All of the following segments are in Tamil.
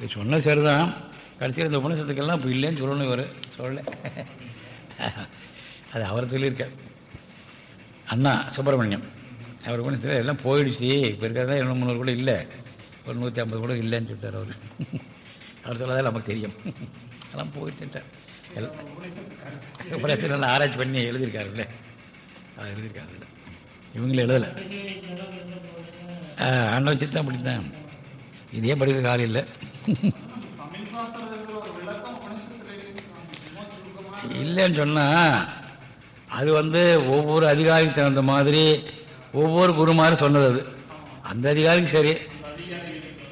இது சொன்னது சரிதான். கடைசியில் இந்த உபநிஷத்துக்கெல்லாம் இப்போ இல்லைன்னு சொல்லணும் இவர். சொல்லலை. அது அவர் சொல்லியிருக்கார். அண்ணா சுப்பிரமணியம் அவர் உபநிஷத்தில் எல்லாம் போயிடுச்சு. இப்போ இருக்கிறதா இரநூறு முந்நூறு கூட இல்லை. ஒரு நூற்றி ஐம்பது கூட இல்லைன்னு சொல்லிட்டார் அவர். அவர் சொல்லாதான் நமக்கு தெரியும். எல்லாம் போயிடுச்சுட்டார் எல்லாம் உபநிஷத்தில் நல்லா ஆராய்ச்சி பண்ணி எழுதியிருக்காருல்ல. அவர் எழுதியிருக்காரு. இவங்களும் எழுதலை. அண்ணன் வச்சுட்டு தான் படித்தான். இதே படிக்கிற காலம் இல்லைன்னு சொன்னால் அது வந்து ஒவ்வொரு அதிகாரிக்கு தகுந்த மாதிரி ஒவ்வொரு குருமாரும் சொன்னது அது. அந்த அதிகாரிக்கு சரி.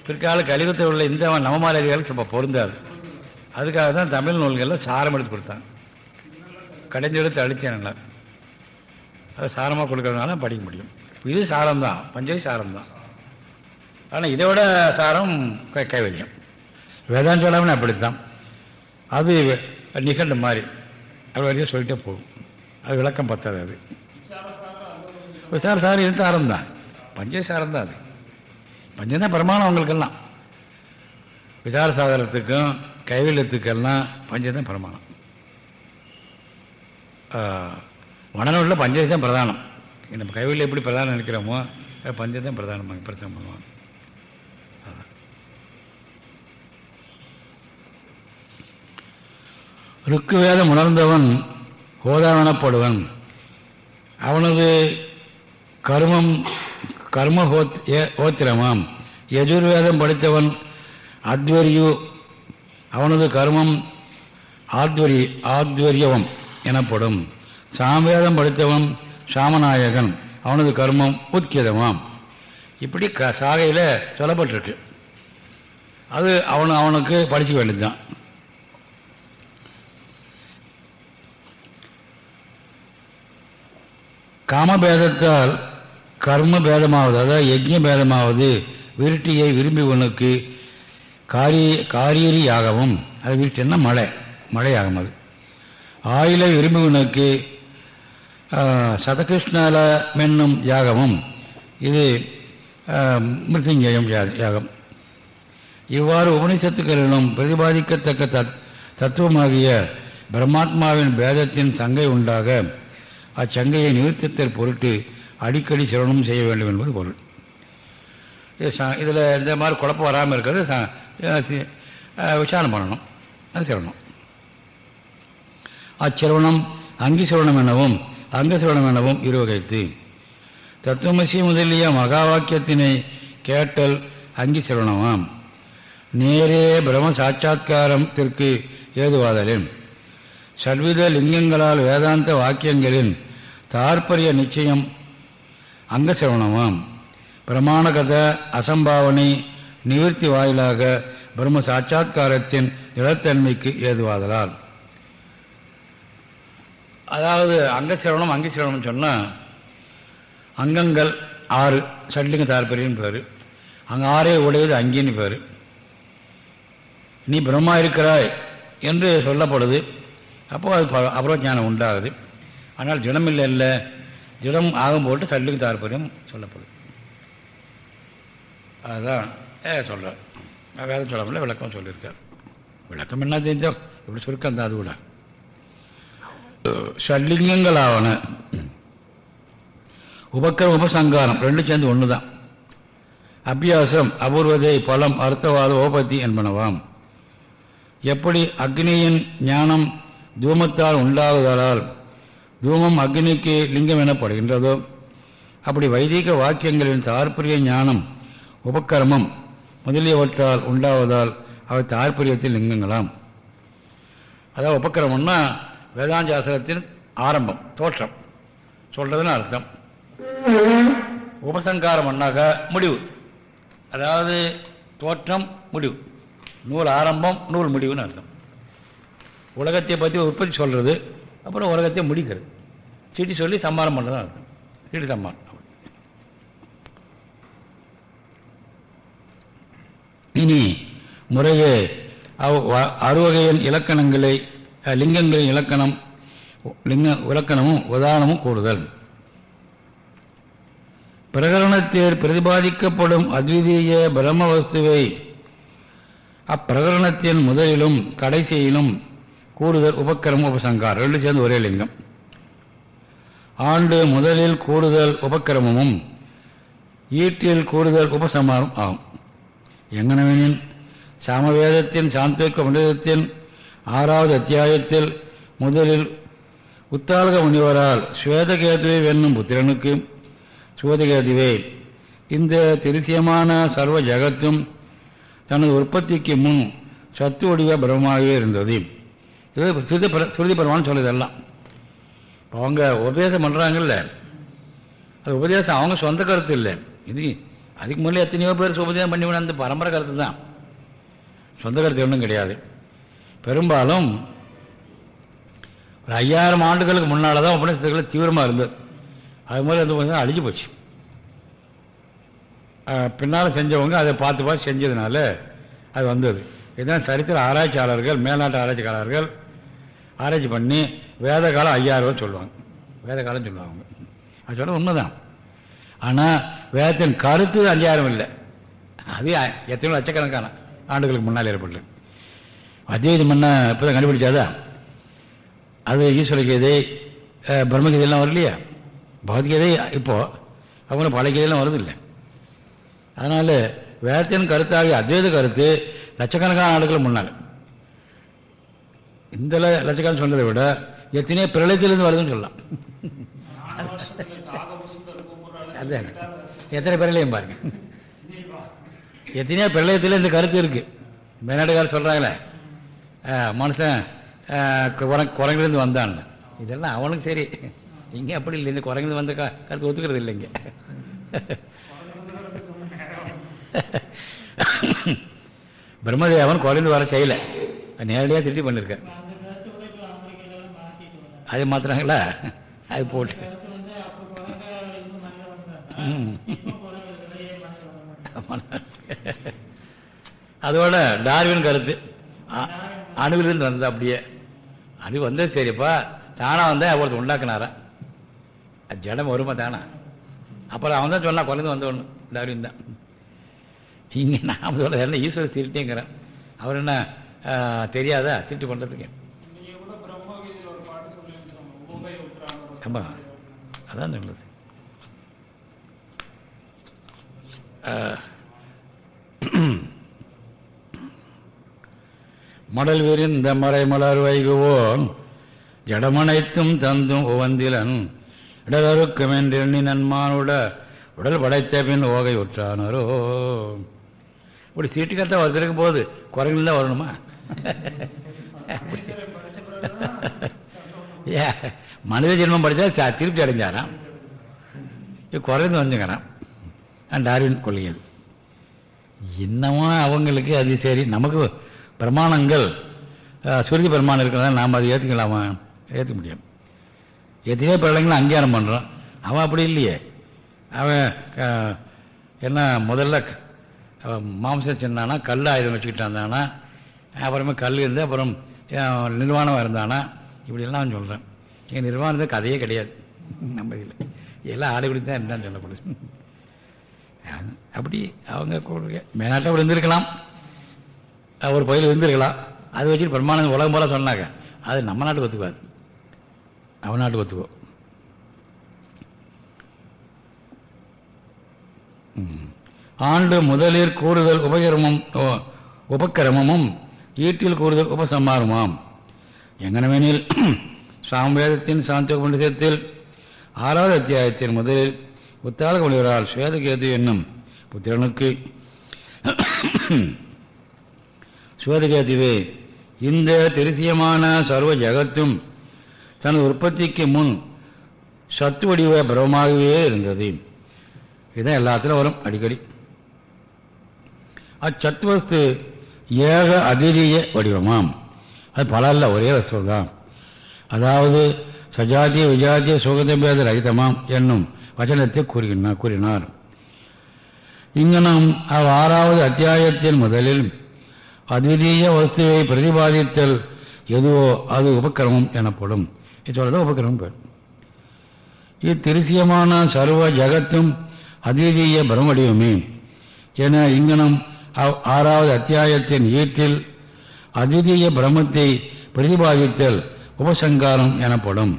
பிற்கால கலியுகத்தில் உள்ள இந்த நவமாரி அதிகாரிக்கு ரொம்ப பொருந்தாது. அதுக்காக தான் தமிழ் நூல்களில் சாரம் எடுத்து கொடுத்தாங்க கடைஞ்செடுத்து அழிச்சேன் நல்லா. அது சாரமாக கொடுக்கறதுனால படிக்க முடியும். இது சாரம்தான். பஞ்சை சாரம்தான். ஆனால் இதை விட சாரம் கைவல்யம். வேதாந்தளவுன்னு அப்படித்தான். அது நிகழ்ந்த மாதிரி. அது வரையும் சொல்லிட்டே போகும். அது விளக்கம் பத்தாது அது. விசாரசாரம் இருந்து இது பஞ்சசாரம் தான் அது. பஞ்சம் தான் பிரமாணம் அவங்களுக்கெல்லாம் விசார சாதனத்துக்கும் கைவில்யத்துக்கெல்லாம் பஞ்சம் தான் பிரமாணம். மனநூலில் பஞ்சம் தான் பிரதானம். நம்ம கைவில்யம் எப்படி பிரதானம் நினைக்கிறோமோ அது பஞ்சம் தான் பிரதானமாக பிரச்சனை ருக்குவேதம் உணர்ந்தவன் ஹோதாவனப்படுவன் அவனது கர்மம் கர்ம ஹோத் ஹோத்திரமாம். யஜுர்வேதம் படித்தவன் அத்வரியு அவனது கர்மம் ஆத்வரி ஆத்வரியவம் எனப்படும். சாமவேதம் படித்தவன் சாமநாயகன் அவனது கர்மம் உத்கிதமாம். இப்படி க சாகையில் சொல்லப்பட்டிருக்கு. அது அவன் அவனுக்கு படிச்சுக்க வேண்டியதுதான். காமபேதத்தால் கர்ம பேதமாவது அதாவது யஜ்ய பேதமாவது விருட்டியை விரும்பியவனுக்கு காரிய காரியரியாகவும் அது விருட்டின்னா மழை மழையாகும் அது. ஆயிலை விரும்பியவனுக்கு சதகிருஷ்ணால மென்னும் யாகமும் இது மிருத்யுஞ்சயம் யா- யாகம். இவ்வாறு உபனிஷத்துக்களிலும் பிரதிபாதிக்கத்தக்க தத் தத்துவமாகிய பிரம்மாத்மாவின் பேதத்தின் சங்கை உண்டாக அச்சங்கையை நிவர்த்தித்தல் பொருட்டு அடிக்கடி சிரவணம் செய்ய வேண்டும் என்பது பொருள். இது இதில் இந்த மாதிரி குழப்பம் வராமல் இருக்கிறது விசாரணம் பண்ணணும். அது சிரவணம். அச்சிரவணம் அங்கி சிரவணம் எனவும் அங்க சிரவணம் எனவும் இருவகைத்து. தத்துவமசி முதலிய மகா வாக்கியத்தினை கேட்டல் அங்கி சிரவணமாம். நேரே பிரம்ம சாட்சா்காரத்திற்கு ஏதுவாதலின். சர்வித லிங்கங்களால் வேதாந்த வாக்கியங்களின் தாற்பரிய நிச்சயம் அங்கசிரவணமாம் பிரமாணகத அசம்பாவனை நிவர்த்தி வாயிலாக பிரம்ம சாட்சா்காரத்தின் நிலத்தன்மைக்கு ஏதுவாதலால். அதாவது அங்கசிரவணம் அங்கசிரவணம் சொன்னால் அங்கங்கள் ஆறு சட்லிங்க தாற்பயம் பேர். அங்கே ஆறே உடையது அங்கின்னு பேர். நீ பிரம்மா இருக்கிறாய் என்று சொல்லப்படுது. அப்போது அது அப்புறம் ஞானம் உண்டாகுது. ஆனால் திடம் இல்லை இல்லை திடம் ஆகும் போட்டு சல்லுக்கு தாற்பயம் சொல்லப்படும். அதுதான் ஏ சொல்கிறார் வேதம் சொல்லாமல் விளக்கம் சொல்லியிருக்கார் விளக்கம் என்ன தெரிஞ்சோம் இப்படி சுருக்கம் தான் அது கூட. ஷட்லிங்கங்களாவன உபக்கிரம் உபசங்காரம் ரெண்டும் சேர்ந்து ஒன்று தான் அபியாசம் அபூர்வதை பலம் அர்த்தவாத ஓபத்தி என்பனவாம். எப்படி அக்னியின் ஞானம் தூமத்தால் உண்டாகுதலால் தூமம் அக்னிக்கு லிங்கம் எனப்படுகின்றதோ? அப்படி வைதிக வாக்கியங்களின் தாற்பரிய ஞானம் உபக்கரமம் முதலியவற்றால் உண்டாவதால் அவை தாற்பரியத்தில் லிங்கங்களாம். அதாவது உபக்கிரமம்னா வேதாந்தாசனத்தின் ஆரம்பம் தோற்றம். சொல்றதுன்னு அர்த்தம். உபசங்காரம் பண்ணாக்க முடிவு. அதாவது தோற்றம் முடிவு. நூல் ஆரம்பம் நூல் முடிவுன்னு அர்த்தம். உலகத்தை பற்றி உற்பத்தி சொல்கிறது அப்புறம் உலகத்தை முடிக்கிறது. சீட்டி சொல்லி சம்மானம் பண்ணுறதான் அர்த்தம். சிடி சம்மானம் இனி முறையே அறுவகையின் இலக்கணங்களை லிங்கங்களின் இலக்கணம் லிங்க இலக்கணமும் உதாரணமும் கூடுதல் பிரகரணத்தில் பிரதிபாதிக்கப்படும் அத்விதீய பிரம்ம வஸ்துவை அப்பிரகரணத்தின் முதலிலும் கடைசியிலும் கூடுதல் உபக்கிரம உபசங்கார் ரெண்டு சேர்ந்து ஒரே லிங்கம். ஆண்டு முதலில் கூடுதல் உபக்கிரமமும் ஈட்டில் கூடுதல் உபசமாரம் ஆகும். எங்கனவெனின் சாமவேதத்தின் சாந்தோக்க மண்டலத்தின் ஆறாவது அத்தியாயத்தில் முதலில் உத்தாலக முனிவரால் சுவேதகேதுவை வென்னும் புத்திரனுக்கு சுவேதகேதுவே இந்த திருசியமான சர்வ ஜகத்தும் தனது உற்பத்திக்கு முன் சத்து வடிவ பிரமமாகவே இருந்தது. இது சுருதி பர சொல்லுதெல்லாம் அவங்க உபதேசம் பண்ணுறாங்கல்ல அது உபதேசம் அவங்க சொந்த கருத்து இல்லை. இது அதுக்கு முன்னாடி எத்தனையோ பேர் உபதேசம் பண்ணிவிட அந்த பரம்பரை கருத்து தான். சொந்த கருத்து ஒன்றும் கிடையாது. பெரும்பாலும் ஒரு ஐயாயிரம் ஆண்டுகளுக்கு முன்னால் தான் உபநிஷத்துக்கள் தீவிரமாக இருந்தது. அது மாதிரி வந்து உபதேசம் அழிஞ்சு போச்சு. பின்னால் செஞ்சவங்க அதை பார்த்து பார்த்து செஞ்சதுனால அது வந்தது. இதுதான் சரித்திர ஆராய்ச்சியாளர்கள் மேல்நாட்டு ஆராய்ச்சியாளர்கள் ஆராய்ச்சி பண்ணி வேத காலம் ஐயாயிரம் ரூபா சொல்லுவாங்க. வேத காலம் சொல்லுவாங்க அது சொல்ல உண்மைதான். ஆனால் வேதத்தின் கருத்து அஞ்சாயிரம் இல்லை. அது எத்தனை லட்சக்கணக்கான ஆண்டுகளுக்கு முன்னால் ஏற்பட்டு அத்வைதம் முன்ன இப்போ தான் கண்டுபிடிச்சாதா அது ஈஸ்வர கீதை பிரம்மகீதையெல்லாம் வரலையா? பகவத்கீதை இப்போது அவங்க பழைய கீதையெல்லாம் வருது இல்லை. அதனால் வேதத்தின் கருத்தாகிய அத்வைத கருத்து லட்சக்கணக்கான ஆண்டுகளுக்கு முன்னால். இந்த ல- லட்சக்கணக்கான சொன்னதை விட எத்தனையோ பிரளயத்திலிருந்து வருதுன்னு சொல்லலாம். அதான். எத்தனை பிரளயம் பாருங்க. எத்தனையோ பிரளயத்தில் இந்த கருத்து இருக்கு. மேநாட்டுக்காரர் சொல்கிறாங்களே மனுஷன் குரங்கு குரங்கிலிருந்து வந்தான். இதெல்லாம் அவனுக்கு சரி. இங்கே அப்படி இல்லை. இந்த குரங்கிலிருந்து வந்த கருத்து ஒத்துக்கிறது இல்லைங்க. பிரம்மதேவன் குறைந்து வர செய்யல. நேரடியாக திருட்டி பண்ணியிருக்கேன் அது மாத்துறாங்களா? அது போட்டு. அதோட டார்வின் கருத்து. அ- அணுவிலிருந்து வந்தது அப்படியே. அணு வந்தது சரிப்பா. தானாக வந்தா ஒருத்தர் உண்டாக்குனாரா? அது ஜடம் வருமா தானா? அப்புறம் அவன் தான் சொன்னால் குழந்தை வந்த ஒன்று டார்வின் தான். இங்கே நாம் சொல்ல என்ன ஈஸ்வரர் திருட்டிங்கிறேன் அவர் என்ன தெரியாதா? திருட்டு பண்ணுறதுக்கு ஆமாம் அதான் நல்லது. மடல் விரிந்த மறை மலர் வைகுவோம் ஜடமனைத்தும் தந்தும் உவந்திலன் இடலருக்கும் என்று எண்ணி நன்மானுட உடல் படைத்த பின் ஓகை உற்றானரோ. இப்படி சீட்டுக்கத்தான் வந்திருக்கும் போது குரங்கில் தான் வரணுமா? மனித ஜென்மம் படித்தா திருப்தி அடைஞ்சாராம். இது குறைந்து வந்துங்கிறான் டார்வின் கொள்கைகள் இன்னமும் அவங்களுக்கு அது சரி. நமக்கு பிரமாணங்கள் சுருதி பிரமாணம் இருக்கிறதால நாம் அதை ஏற்றுக்கலாமா ஏற்றுக்க முடியும். எத்தனையோ பிள்ளைங்களும் அங்கீகாரம் பண்ணுறோம் அவன் அப்படி இல்லையே. அவன் என்ன முதல்ல மாம்சம் சின்னானா கல் ஆயுதம் வச்சுக்கிட்டு இருந்தானா அப்புறமே கல் இருந்து அப்புறம் நிர்வாணம் இருந்தானா? இப்படிலாம் சொல்கிறேன் சொல்கிறான் எங்கள் நிர்வாணத்து கதையே கிடையாது. நம்ம இதில். எல்லாம் ஆடுபடி தான் இருந்தான்னு சொல்லப்படுது அப்படி அவங்க கொடுக்க மேனாட்டம் அப்படி இருந்திருக்கலாம். ஒரு பயில் இருந்திருக்கலாம். அது வச்சுட்டு பிரம்மானந்த உலகம் போல சொன்னாங்க. அது நம்ம நாட்டுக்கு ஒத்துக்காது. அவன் நாட்டுக்கு ஒத்துக்கோ. ஆண்டு முதலில் கூடுதல் உபகிரமம் ஓ- உபக்கிரமமும் ஈட்டில் கூடுதல் உபசம்மாரமாம் எங்கனவெனில் சாம்வேதத்தின் சாந்தியோக பண்டிதத்தில் ஆறாவது அத்தியாயத்தின் முதலில் உத்தாளக முனிவரால் சுவேதகேது என்னும் புத்திரனுக்கு சுவேதகேதுவே இந்த திருத்தியமான சர்வ ஜகத்தும் தனது உற்பத்திக்கு முன் சத்து வடிவ பிரமமாகவே இருந்தது. இதுதான் எல்லாத்திலும் வரும் அடிக்கடி. அச்சத்துவஸ்து ஏக அதிரிய வடிவமாம். அது பல அல்ல ஒரே வஸ்து தான் அதாவது சஜாத்திய விஜாத்திய சுகந்தபேத ரகிதமாம் என்னும் வச்சனத்தை கூறுகின்றார் கூறினார். இங்கு நாம் அவ் ஆறாவது அத்தியாயத்தின் முதலில் அத்விதீய வஸ்துவை பிரதிபாதித்தல் எதுவோ அது உபக்கிரமம் எனப்படும். இது உபக்கிரமம் பேர் இத்திருசியமான சர்வ ஜகத்தும் அத்விதீய பிரம்மடிவமே என இங்கனம் ஆறாவது அத்தியாயத்தின் ஈட்டில் அதிதீய பிரம்மத்தை பிரதிபாதித்தல் உபசங்காரம் எனப்படும்.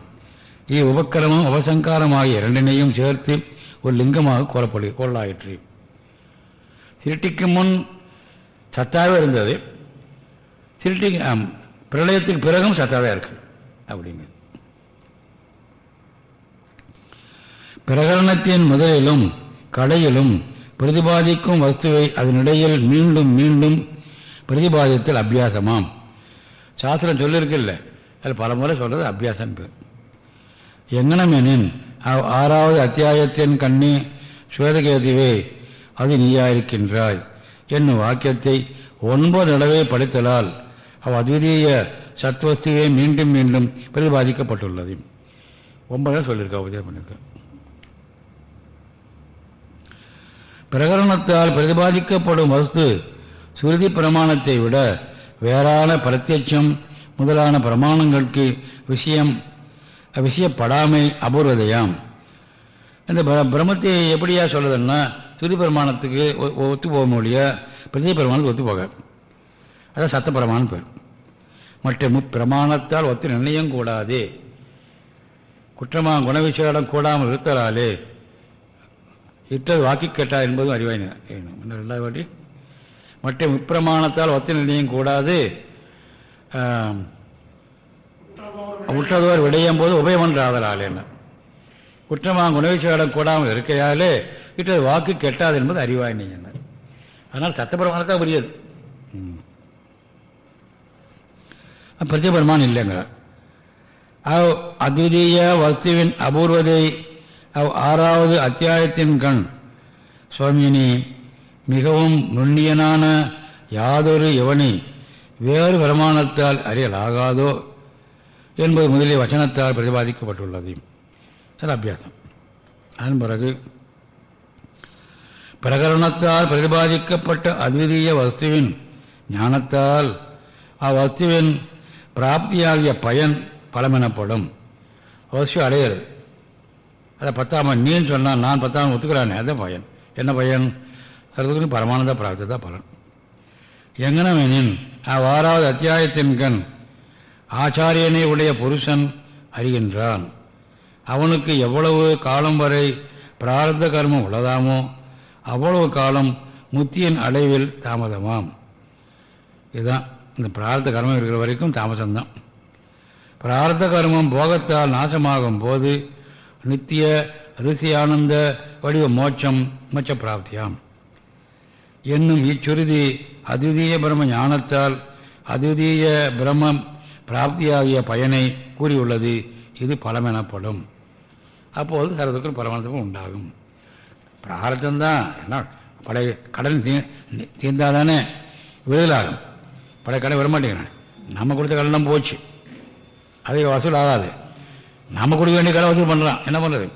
இவ் உபக்கிரமம் உபசங்காரம் ஆகிய இரண்டினையும் சேர்த்து ஒரு லிங்கமாக கூறப்படு கூறலாயிற்று திருட்டிக்கு முன் சத்தாகவே இருந்தது. திருட்டி பிரளயத்துக்கு பிறகும் சத்தாக இருக்கு அப்படிங்க. பிரகரணத்தின் முதலிலும் கடையிலும் பிரதிபாதிக்கும் வஸ்துவை அதனிடையில் மீண்டும் மீண்டும் பிரதிபாதித்தல் அபியாசமாம். சாஸ்திரம் சொல்லியிருக்கில்ல அது பல முறை சொல்கிறது அபியாசம் பேர். எங்கனமெனின் அவ் ஆறாவது அத்தியாயத்தின் கண்ணி சுவேதகேதுவே அது நீயாயிருக்கின்றாய் என்னும் வாக்கியத்தை ஒன்பது நடவே படித்தலால் அவ் அத்விதீய சத்வஸ்துவே மீண்டும் மீண்டும் பிரதிபாதிக்கப்பட்டுள்ளது. ஒன்பதாக சொல்லியிருக்கா உதயம் பண்ணியிருக்கேன் பிரகரணத்தால் பிரதிபாதிக்கப்படும் வஸ்து சுருதி பிரமாணத்தை விட வேறான பிரத்யட்சம் முதலான பிரமாணங்களுக்கு விஷயம் விஷயப்படாமை அபூர்வதையாம். இந்த பிர- பிரம்மத்தை எப்படியா சொல்லுதுன்னா சுருதி பிரமாணத்துக்கு ஒ- ஒத்து போக முடிய பிரதி பிரமாணத்துக்கு ஒத்து போக அதான் சத்த பிரமாணம் பேர். மற்ற முப்பிரமாணத்தால் ஒத்து நிர்ணயம் கூடாது. குற்றமா குணவிசேடம் கூடாமல் இருத்தலாலே இட்டது வாக்கி கேட்டார் என்பதும் அறிவாய் ரெண்டாவது வாட்டி. மற்ற முப்பிரமாணத்தால் ஒத்து நிர்ணயம் கூடாது. உற்றதோர் விடையும் போது உபயமன்றாதலால் என்ன? குற்றமாக குணவிசேடம் கூடாமல் இருக்கையாலே இட்டது வாக்கு கெட்டாது என்பது அறிவாய் என்ன? அதனால் சத்தப்பிரமாணத்தான் புரியாது. பிரதிபரமான் இல்லைங்க. அத்விதீய வஸ்துவின் அபூர்வதை அவ் ஆறாவது அத்தியாயத்தின் கண். சுவாமியினி மிகவும் நுண்ணியனான யாதொரு எவனை வேறு பிரமாணத்தால் அறியலாகாதோ என்பது முதலிய வசனத்தால் பிரதிபாதிக்கப்பட்டுள்ளது. அது அபியாசம். அதன் பிறகு பிரகரணத்தால் பிரதிபாதிக்கப்பட்ட அத்விதீய வஸ்துவின் ஞானத்தால் அவ்வஸ்துவின் பிராப்தியாகிய பயன் பலமெனப்படும். எனப்படும் அடையிறது. அதை பத்தாம நீன்னு சொன்னால் நான் பத்தாம ஒத்துக்கிறானே அதுதான் பயன். என்ன பயன்? சர்வதுக்கு பரமானந்த பிராப்தி தான் பலன் எங்கனவெனின் அவ்வாறாவது அத்தியாயத்தின் கண். ஆச்சாரியனை உடைய புருஷன் அறிகின்றான். அவனுக்கு எவ்வளவு காலம் வரை பிராரத்த கர்மம் உள்ளதாமோ அவ்வளவு காலம் முத்தியின் அடைவில் தாமதமாம். இதுதான் இந்த பிரார்த்த கர்மம் இருக்கிற வரைக்கும் தாமசம்தான் பிரார்த்த கர்மம் போகத்தால் நாசமாகும் போது நித்திய ரிஷி ஆனந்த வடிவ மோட்சம் மோட்ச பிராப்தியாம். என்னும் இச்சுருதி அத்விதீய பிரம்ம ஞானத்தால் அத்விதீய பிரம்மம் பிராப்தியாகிய பயனை கூறியுள்ளது. இது பலம் எனப்படும் அப்போது சர்வதுக்கும் பரமானந்தமும் உண்டாகும். பிரார்த்தம்தான் என்ன? படை கடன் தீ தீர்ந்தாதானே? விடுதலாகும். பழைய கடன் வரமாட்டேங்கிறேன் நம்ம கொடுத்த கடன்லாம் போச்சு. அது வசூல் ஆகாது. நம்ம கொடுக்க வேண்டிய கடை வசூல் பண்ணுறான் என்ன பண்ணுறது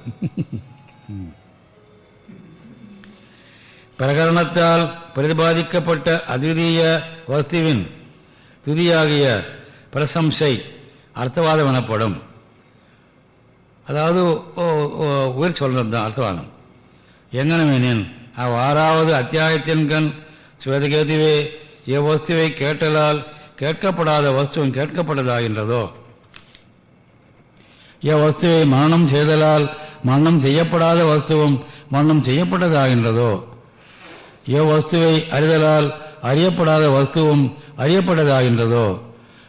பிரகரணத்தால் பிரதிபாதிக்கப்பட்ட அதிதீய வஸ்துவின் துதியாகிய பிரசம்சை அர்த்தவாதம் எனப்படும். அதாவது ஓ- ஓ- உயிர் சொல்றது தான் அர்த்தவாதம். எங்கனமெனின் அவ் ஆறாவது அத்தியாயத்தின் கண் சுவேதகேதுவே எவ்வஸ்துவை கேட்டலால் கேட்கப்படாத வஸ்துவும் கேட்கப்பட்டதாகின்றதோ எவ்வஸ்துவை மரணம் செய்தலால் மரணம் செய்யப்படாத வஸ்துவும் மரணம் செய்யப்பட்டதாகின்றதோ எவ்வஸ்துவை அறிதலால் அறியப்படாத வஸ்துவும் அறியப்பட்டதாகின்றதோ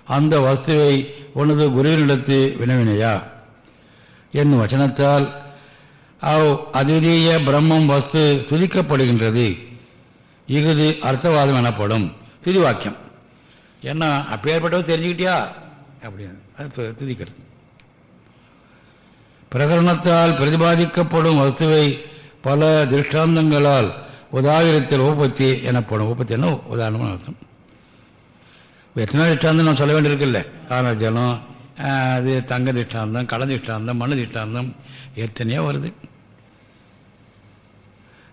அந்த வஸ்துவை உனது குருவினிடத்து வினவினையா? என்னும் வச்சனத்தால் அவ் அதிதீய பிரம்மம் வஸ்து துதிக்கப்படுகின்றது. இஃது அர்த்தவாதம் எனப்படும். துதி வாக்கியம் என்ன அப்பேற்பட்டவ தெரிஞ்சுக்கிட்டியா? அப்படின்னு அது துதிக்கிறது. பிரகரணத்தால் பிரதிபாதிக்கப்படும் வஸ்துவை பல திருஷ்டாந்தங்களால் உதாகரித்தல் உபத்தி எனப்படும். உபத்தி என்ன? உதாரணம் அர்த்தம். எத்தனை திஷ்டாந்தம் நான் சொல்ல வேண்டியிருக்குல்ல. காரண அது தங்க திஷ்டாந்தம் கடன் திஷ்டாந்தம் மண்ணு திஷ்டாந்தம் எத்தனையோ வருது.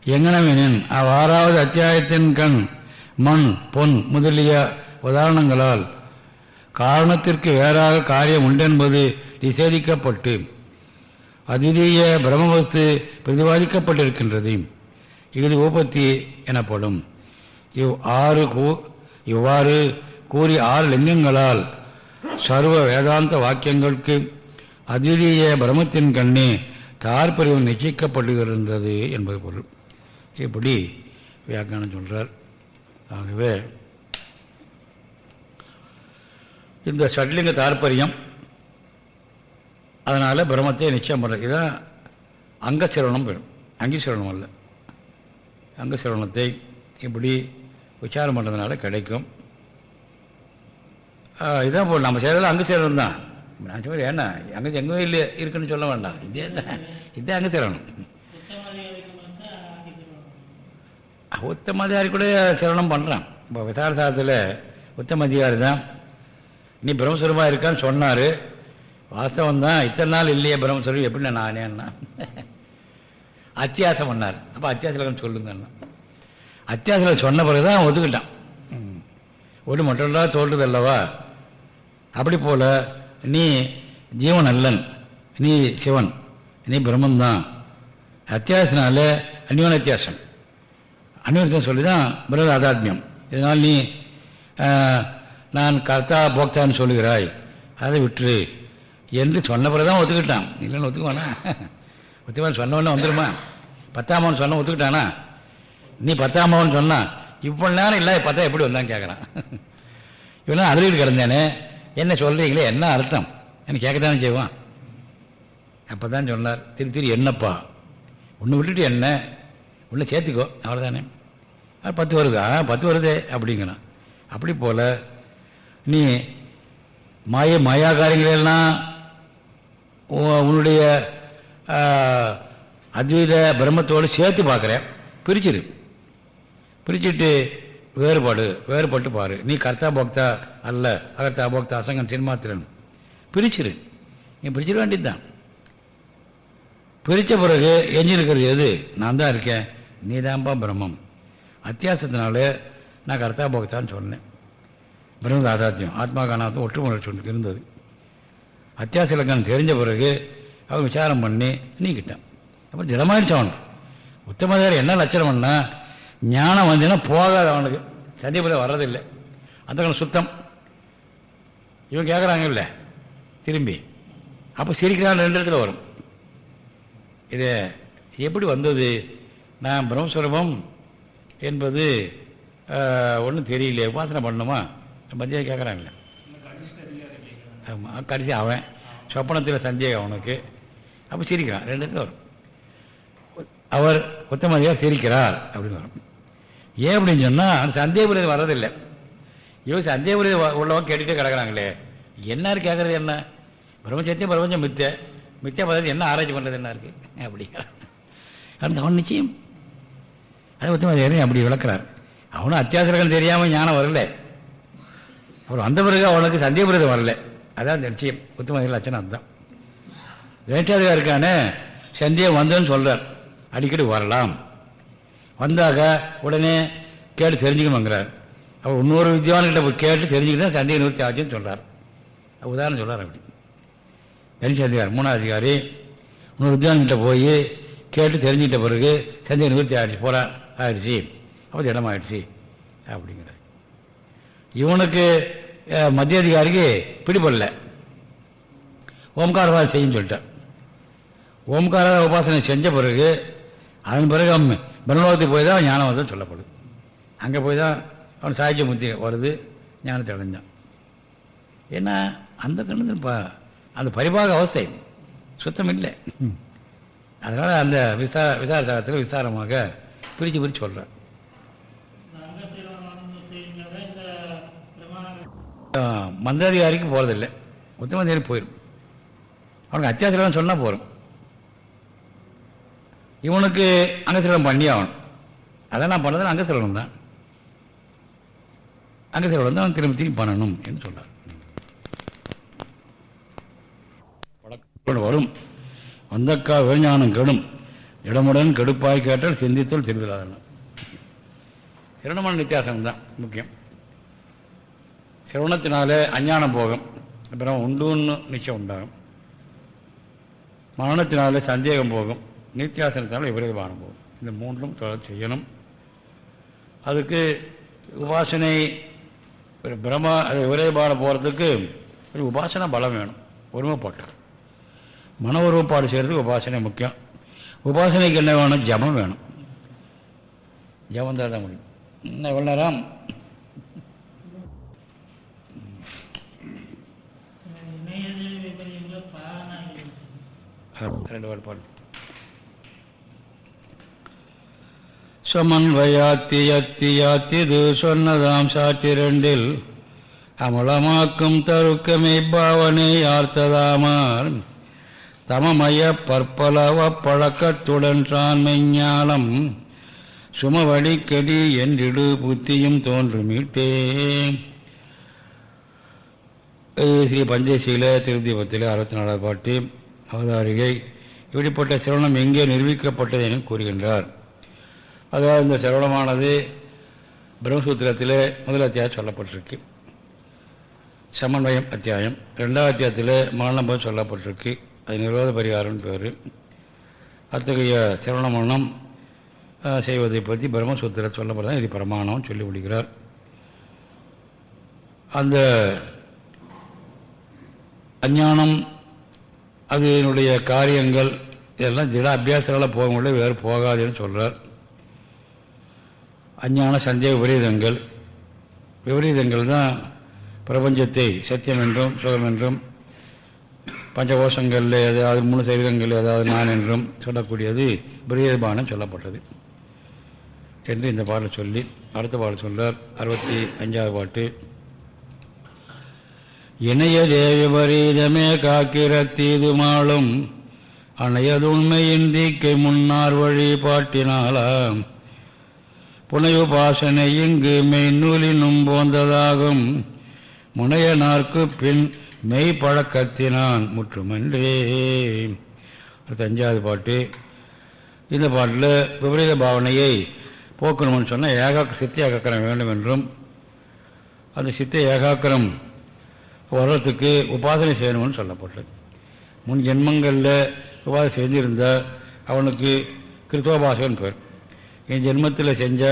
எங்கனவெனின் அவ்வாறாவது அத்தியாயத்தின் கண் மண் பொன் முதலிய உதாரணங்களால் காரணத்திற்கு வேறாக காரியம் உண்டென்பது நிஷேதிக்கப்பட்டு அத்விதீய பிரம்மவஸ்து பிரதிபாதிக்கப்பட்டிருக்கின்றது. இது உபத்தி எனப்படும். இவ் ஆறு கூ இவ்வாறு கூறி ஆறு லிங்கங்களால் சர்வ வேதாந்த வாக்கியங்களுக்கு அதிதீய பிரமத்தின் கண்ணே தார்பரிவம் நிச்சயிக்கப்படுகின்றது என்பது பொருள். இப்படி வியாக்கியானம் சொல்றார். ஆகவே இந்த ஷட்லிங்க தாற்பயம் அதனால் பிரம்மத்தை நிச்சயம் பண்ணுறது தான் அங்கசிரவணம் பெறும் அங்கீசிரவணம் அல்ல. அங்கசிரவணத்தை இப்படி விசாரம் பண்ணுறதுனால கிடைக்கும். ஆ, இதான் போல் நம்ம செய்கிறது அங்கசிரவணம் தான். நான் சொல்ல ஏன்னா அங்கே எங்கேயும் இல்லை இருக்குன்னு சொல்ல வேண்டாம். இதே தான். இதே அங்கசிரவணம் உத்தமதிகாரி கூட சிரவணம் பண்ணுறான் இப்போ விசாரசாரத்தில் உத்தமதிகாரி தான் நீ பிரம்மஸ்வரூபமாக இருக்கான்னு சொன்னார். வாஸ்தவம் தான் இத்தனை நாள் இல்லையே பிரம்மஸ்வரூபம் எப்படி நான் நானேன்னா அத்தியாசம் பண்ணார். அப்போ அத்தியாசலகம் சொல்லுங்கன்னா அத்தியாசலம் சொன்ன பிறகு தான் ஒதுக்கிட்டான். ஒன்று மட்டும்தான் தோல்றது அல்லவா? அப்படி போல நீ ஜீவன் அல்லன் நீ சிவன் நீ பிரம்மந்தான். அத்தியாசனால அந்யோன அத்தியாசம். அந்யோனத்தை சொல்லி தான் பிரத அதாத்மியம். இதனால் நீ நான் கர்த்தா போக்தான்னு சொல்லுகிறாய். அதை விட்டுரு. என்று சொன்ன பிறகு தான் ஒத்துக்கிட்டான். இல்லைன்னு ஒத்துக்குவானா? ஒத்துக்குவான் சொன்னவொன்னே வந்துருமா? பத்தாமவன் சொன்ன ஒத்துக்கிட்டானா? நீ பத்தாமவன் சொன்னா இவ்வளோ நேரம் இல்லை பார்த்தா எப்படி வந்தான்னு கேட்குறான் இவ்வளோ அழுதுகிட்டு கிடந்தேனே. என்ன சொல்கிறீங்களே என்ன அர்த்தம்? என்ன கேட்கத்தானே செய்வான்? அப்போ தான் சொன்னார் திரு திரு என்னப்பா? ஒன்று விட்டுட்டு என்ன? ஒன்று சேர்த்துக்கோ அவ்வளோதானே அது பத்து வருதா. பத்து வருதே அப்படிங்கிறான். அப்படி போல் நீ மாய மாயாக்காரங்களெல்லாம் உன்னுடைய அத்வைத பிரம்மத்தோடு சேர்த்து பார்க்குறேன். பிரிச்சிரு. பிரிச்சுட்டு வேறுபாடு வேறுபட்டு பாரு. நீ கர்த்தா போக்தா அல்ல அகர்த்தா போக்தா அசங்கன் சின்மாத்திரன் பிரிச்சிரு. நீ பிரிச்சிட வேண்டியது தான் பிரித்த பிறகு எஞ்சிருக்கிறது எது? நான் தான் இருக்கேன். நீ தான்ப்பா பிரம்மம். அத்தியாசத்தினால நான் கர்த்தா போக்தான்னு சொன்னேன். பிரம்ம தாதாத்தியம் ஆத்மா காணாத்தும் ஒற்றுமுறை சொல்லி இருந்தது. அத்தியாச இலக்கணம் தெரிஞ்ச பிறகு அவன் விசாரம் பண்ணி நீக்கிட்டான். அப்புறம் திடமாயிடுச்சு அவனுக்கு. உத்தமதாரி என்ன லட்சணம்னா ஞானம் வந்துன்னா போகாது அவனுக்கு. சந்தியபுரம் வர்றதில்லை. அந்த காலம் சுத்தம். இவன் கேட்குறாங்கல்ல திரும்பி. அப்போ சிரிக்கிறான் ரெண்டு இடத்துல வரும். இது எப்படி வந்தது? நான் பிரம்மஸ்வரூபம் என்பது ஒன்றும் தெரியல உபாசனை பண்ணணுமா மத்தியாக கேட்குறாங்கல்ல ஆமாம் கடைசி அவன். சொப்பனத்தில் சந்தேகம் அவனுக்கு. அப்போ சிரிக்கிறான். ரெண்டு வரும். அவர் உத்தமதியாக சிரிக்கிறார் அப்படின்னு வரும். ஏன் அப்படின்னு சொன்னால் அந்த சந்தேகபுரியம் வர்றதில்லை. இவன் சந்தேகபுரியம் உள்ளவன் கேட்டுகிட்டே கிடக்குறாங்களே. என்னாரு கேட்குறது என்ன? பிரபஞ்சத்தையும் பிரபஞ்சம் மித்த. மித்திய பதவி என்ன ஆராய்ச்சி பண்ணுறது என்ன இருக்குது அப்படிங்கிறான் அந்த அவன் நிச்சயம். அது உத்தமதியாரி அப்படி விளக்குறார். அவனும் அத்தியாசர்கள் தெரியாமல் ஞானம் வரல. அப்புறம் வந்த பிறகு அவனுக்கு சந்தேகபுரியம் வரல. அதான் அந்த நிச்சயம். உத்தமதிகள் லட்சணம் அதுதான். வேட்டாதிகாருக்கான சந்தேகம் வந்ததுன்னு அடிக்கடி வரலாம். வந்தாக உடனே கேட்டு தெரிஞ்சுக்கணுங்கிறார் அவர் இன்னொரு வித்வான்கிட்ட போய் கேட்டு தெரிஞ்சுக்கிட்டு தான் சந்தேக நிவர்த்தி ஆச்சுன்னு சொல்கிறார் உதாரணம் சொல்கிறார் அப்படி. கணிச்ச அதிகாரி மூணாவது அதிகாரி இன்னொரு வித்வான்கிட்ட போய் கேட்டு தெரிஞ்சுக்கிட்ட பிறகு சந்தேக நிவர்த்தி ஆயிடுச்சு போகிறா ஆயிடுச்சு. அப்போ திடமாயிடுச்சு அப்படிங்கிறார். இவனுக்கு மத்திய அதிகாரிக்கு பிடிபடல. ஓம்கார செய்யும் சொல்லிட்டார். ஓம்கார உபாசனை செஞ்ச பிறகு அதன் பிறகு அவன் பிரம்மலோகத்துக்கு போய் தான் ஞானம் வந்து சொல்லப்படுது. அங்கே போய் தான் அவன் சாய்ஜ முத்தி வருது ஞானத்தை அடைஞ்சான். ஏன்னா அந்த கண்ணு அந்த பரிபாக அவஸ்தை. சுத்தம் இல்லை. அதனால் அந்த விசார விசாரத்தில் விசாரமாக பிரித்து பிரித்து சொல்கிறேன் மந்திராதிகாரிக்கு போகிறதில்லை உத்தமதிகாரி போயிடும் அவனுக்கு அத்தியாவசியம் சொன்னால் போகிறோம் இவனுக்கு அங்கசிரவணம் பண்ணி ஆகணும் அதான் நான் பண்ணது அங்கசிரவணம் தான். அங்கசிரவணம் தான் அவன் திரும்பி திரும்பி பண்ணணும் என்று சொன்னார் வரும். வந்தக்கா விஞ்ஞானம் கெடும். இடமுடன் கெடுப்பாய் கேட்டால் சிந்தித்தல் திருவிழா திருணமான வித்தியாசம் தான் முக்கியம். சிரவணத்தினால அஞ்ஞானம் போகும் அப்புறம் உண்டுன்னு நிச்சயம் உண்டாகும். மரணத்தினால சந்தேகம் போகும் நித்தியாசனத்தினால விபரீதமானம் போகும் இந்த மூன்றும் செய்யணும். அதுக்கு உபாசனை ஒரு பிரம்ம அது விரைபாடு போகிறதுக்கு ஒரு உபாசனை பலம் வேணும். ஒருமைப்பாட்டு மன ஒருமைப்பாடு செய்கிறதுக்கு உபாசனை முக்கியம். உபாசனைக்கு என்ன வேணும்? ஜபம் வேணும். ஜபம் தான் தான் முடியும். இன்னும் எவ்வளோ நேரம்? வாரம் பாடு சமன்வயாத்தி யத்தி யாத்திது சொன்னதாம் சாற்றிரண்டில் அமலமாக்கும் தருக்கமை பாவனை ஆர்த்ததாமார். தமமய பற்பலவ பழக்கத்துடன் தான் மெஞ்ஞானம் சுமவடி கெடி என்றிடு புத்தியும் தோன்றுமிட்டே. இது ஸ்ரீ பஞ்சசீல திருத்தீபத்தில் அறுபத்தி நாலாவது பாட்டு. அவதாரிகை. இப்படிப்பட்ட சிரவணம் எங்கே நிரூபிக்கப்பட்டது என கூறுகின்றார். அதாவது இந்த சிரவணமானது பிரம்மசூத்திரத்தில் முதல் அத்தியாயம் சொல்லப்பட்டிருக்கு. சமன்வயம் அத்தியாயம். ரெண்டாவது அத்தியாயத்தில் மரணம் சொல்லப்பட்டிருக்கு. அது நிரோத பரிகாரம் பேர். அத்தகைய சிரவணமரணம் செய்வதை பற்றி பிரம்மசூத்திர சொல்லப்படுறதா இது பிரமாணம் சொல்லி விடுகிறார் அந்த அஞ்ஞானம் அதனுடைய காரியங்கள் இதெல்லாம் திட அபியாசங்களாக போகமுடிய வேறு போகாதுன்னு சொல்கிறார் அஞ்ஞான சந்தேக விபரீதங்கள். விபரீதங்கள் தான் பிரபஞ்சத்தை சத்தியம் என்றும் சுகம் என்றும் பஞ்சகோஷங்களில் ஏதாவது மூணு சரீரங்கள் ஏதாவது நான் என்றும் சொல்லக்கூடியது விபரீதபானம் சொல்லப்பட்டது. என்று இந்த பாடல் சொல்லி அடுத்த பாடல் சொல்கிறார் அறுபத்தி அஞ்சாவது பாட்டு. இணைய தேவிபரீதமே காக்கிற தீதுமாளும் அணையதுண்மையின்றிக்கை முன்னார் வழி பாட்டினாலாம் புனையுபாசனை இங்கு மெய்நூலினும் போந்ததாகும் முனையனார்க்கு பின் மெய் பழக்கத்தினான் முற்றுமன்றே அஞ்சாவது பாட்டு. இந்த பாட்டில் விபரீத பாவனையை போக்கணும்னு சொன்னால் ஏகாக்க சித்த ஏகாக்கிரம் வேண்டும் என்றும் அந்த சித்த ஏகாக்கிரம் வர்றதுக்கு உபாசனை செய்யணும்னு சொல்லப்பட்டது. முன் ஜென்மங்களில் உபாசனை செஞ்சுருந்தால் அவனுக்கு கிருத்தோபாசகன் பேர். என் ஜென்மத்தில் செஞ்ச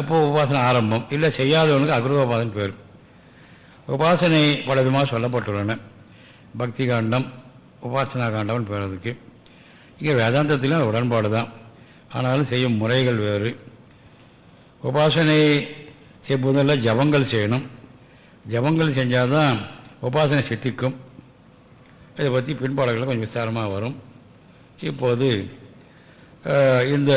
இப்போ உபாசனை ஆரம்பம். இல்லை செய்யாதவனுக்கு அகிருதோபாசன் பேர். உபாசனை பல விதமாக சொல்லப்பட்டுள்ளன. பக்தி காண்டம் உபாசனா காண்டம்னு பேர் அதுக்கு. இங்கே வேதாந்தத்திலும் உடன்பாடு தான். ஆனாலும் செய்யும் முறைகள் வேறு. உபாசனை செய்யும்போதெல்லாம் ஜபங்கள் செய்யணும். ஜபங்கள் செஞ்சால் தான் உபாசனை சித்திக்கும். இதை பற்றி பின்பாடுகள் கொஞ்சம் விசாரமாக வரும். இப்போது இந்த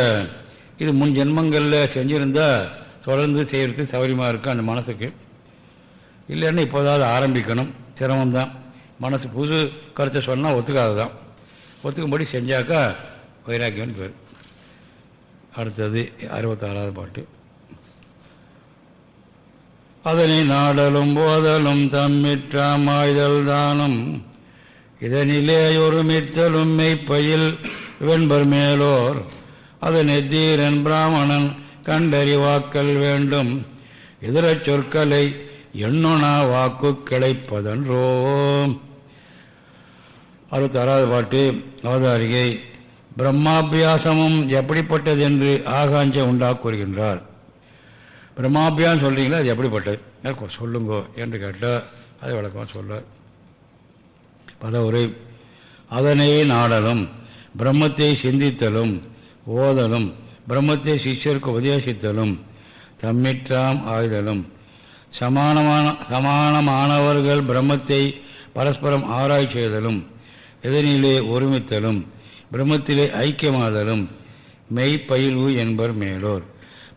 இது முன் ஜென்மங்களில் செஞ்சுருந்தால் தொடர்ந்து செய்கிறது சௌகரியமாக இருக்கும் அந்த மனசுக்கு? இல்லைன்னா இப்போதாவது ஆரம்பிக்கணும். சிரமம்தான். மனசு புது கருத்தை சொன்னால் ஒத்துக்காது தான் ஒத்துக்கும்படி செஞ்சாக்கா வைராக்கியம்னு பேர். அடுத்தது அறுபத்தாறாவது பாட்டு. அதனை நாடலும் போதலும் தம்மிற்றாமாய்தல் தானும். இதனிலே ஒருமித்தலும் மெய்ப்பயில் வெண்பர் மேலோர். அதனை தீரன் பிராமணன் கண்டறிவாக்கல் வேண்டும். இதரச் சொற்களை எண்ணுணா வாக்கு கிடைப்பதன்றோம். அறுபத்தாறாவது பாட்டு அவதாரிகை. பிரம்மாபியாசமும் எப்படிப்பட்டதென்று ஆகாஞ்ச உண்டா கூறுகின்றார். பிரம்மாபியான்னு சொல்றீங்களா? அது எப்படிப்பட்டது? எனக்கு சொல்லுங்கோ என்று கேட்டால் அதை விளக்கமாக சொல்ல. பதவுரை அதனை நாடலும் பிரம்மத்தை சிந்தித்தலும் ஓதலும் பிரம்மத்தை சிஷ்யருக்கு உபதேசித்தலும் தம்மிற்றாம் ஆய்தலும். சமானமான சமானமானவர்கள் பிரம்மத்தை பரஸ்பரம் ஆராய்ச்சி செய்தலும் இதனிலே ஒருமித்தலும் பிரம்மத்திலே ஐக்கியமாதலும் மெய்ப்பயில்வு என்பர் மேலோர்.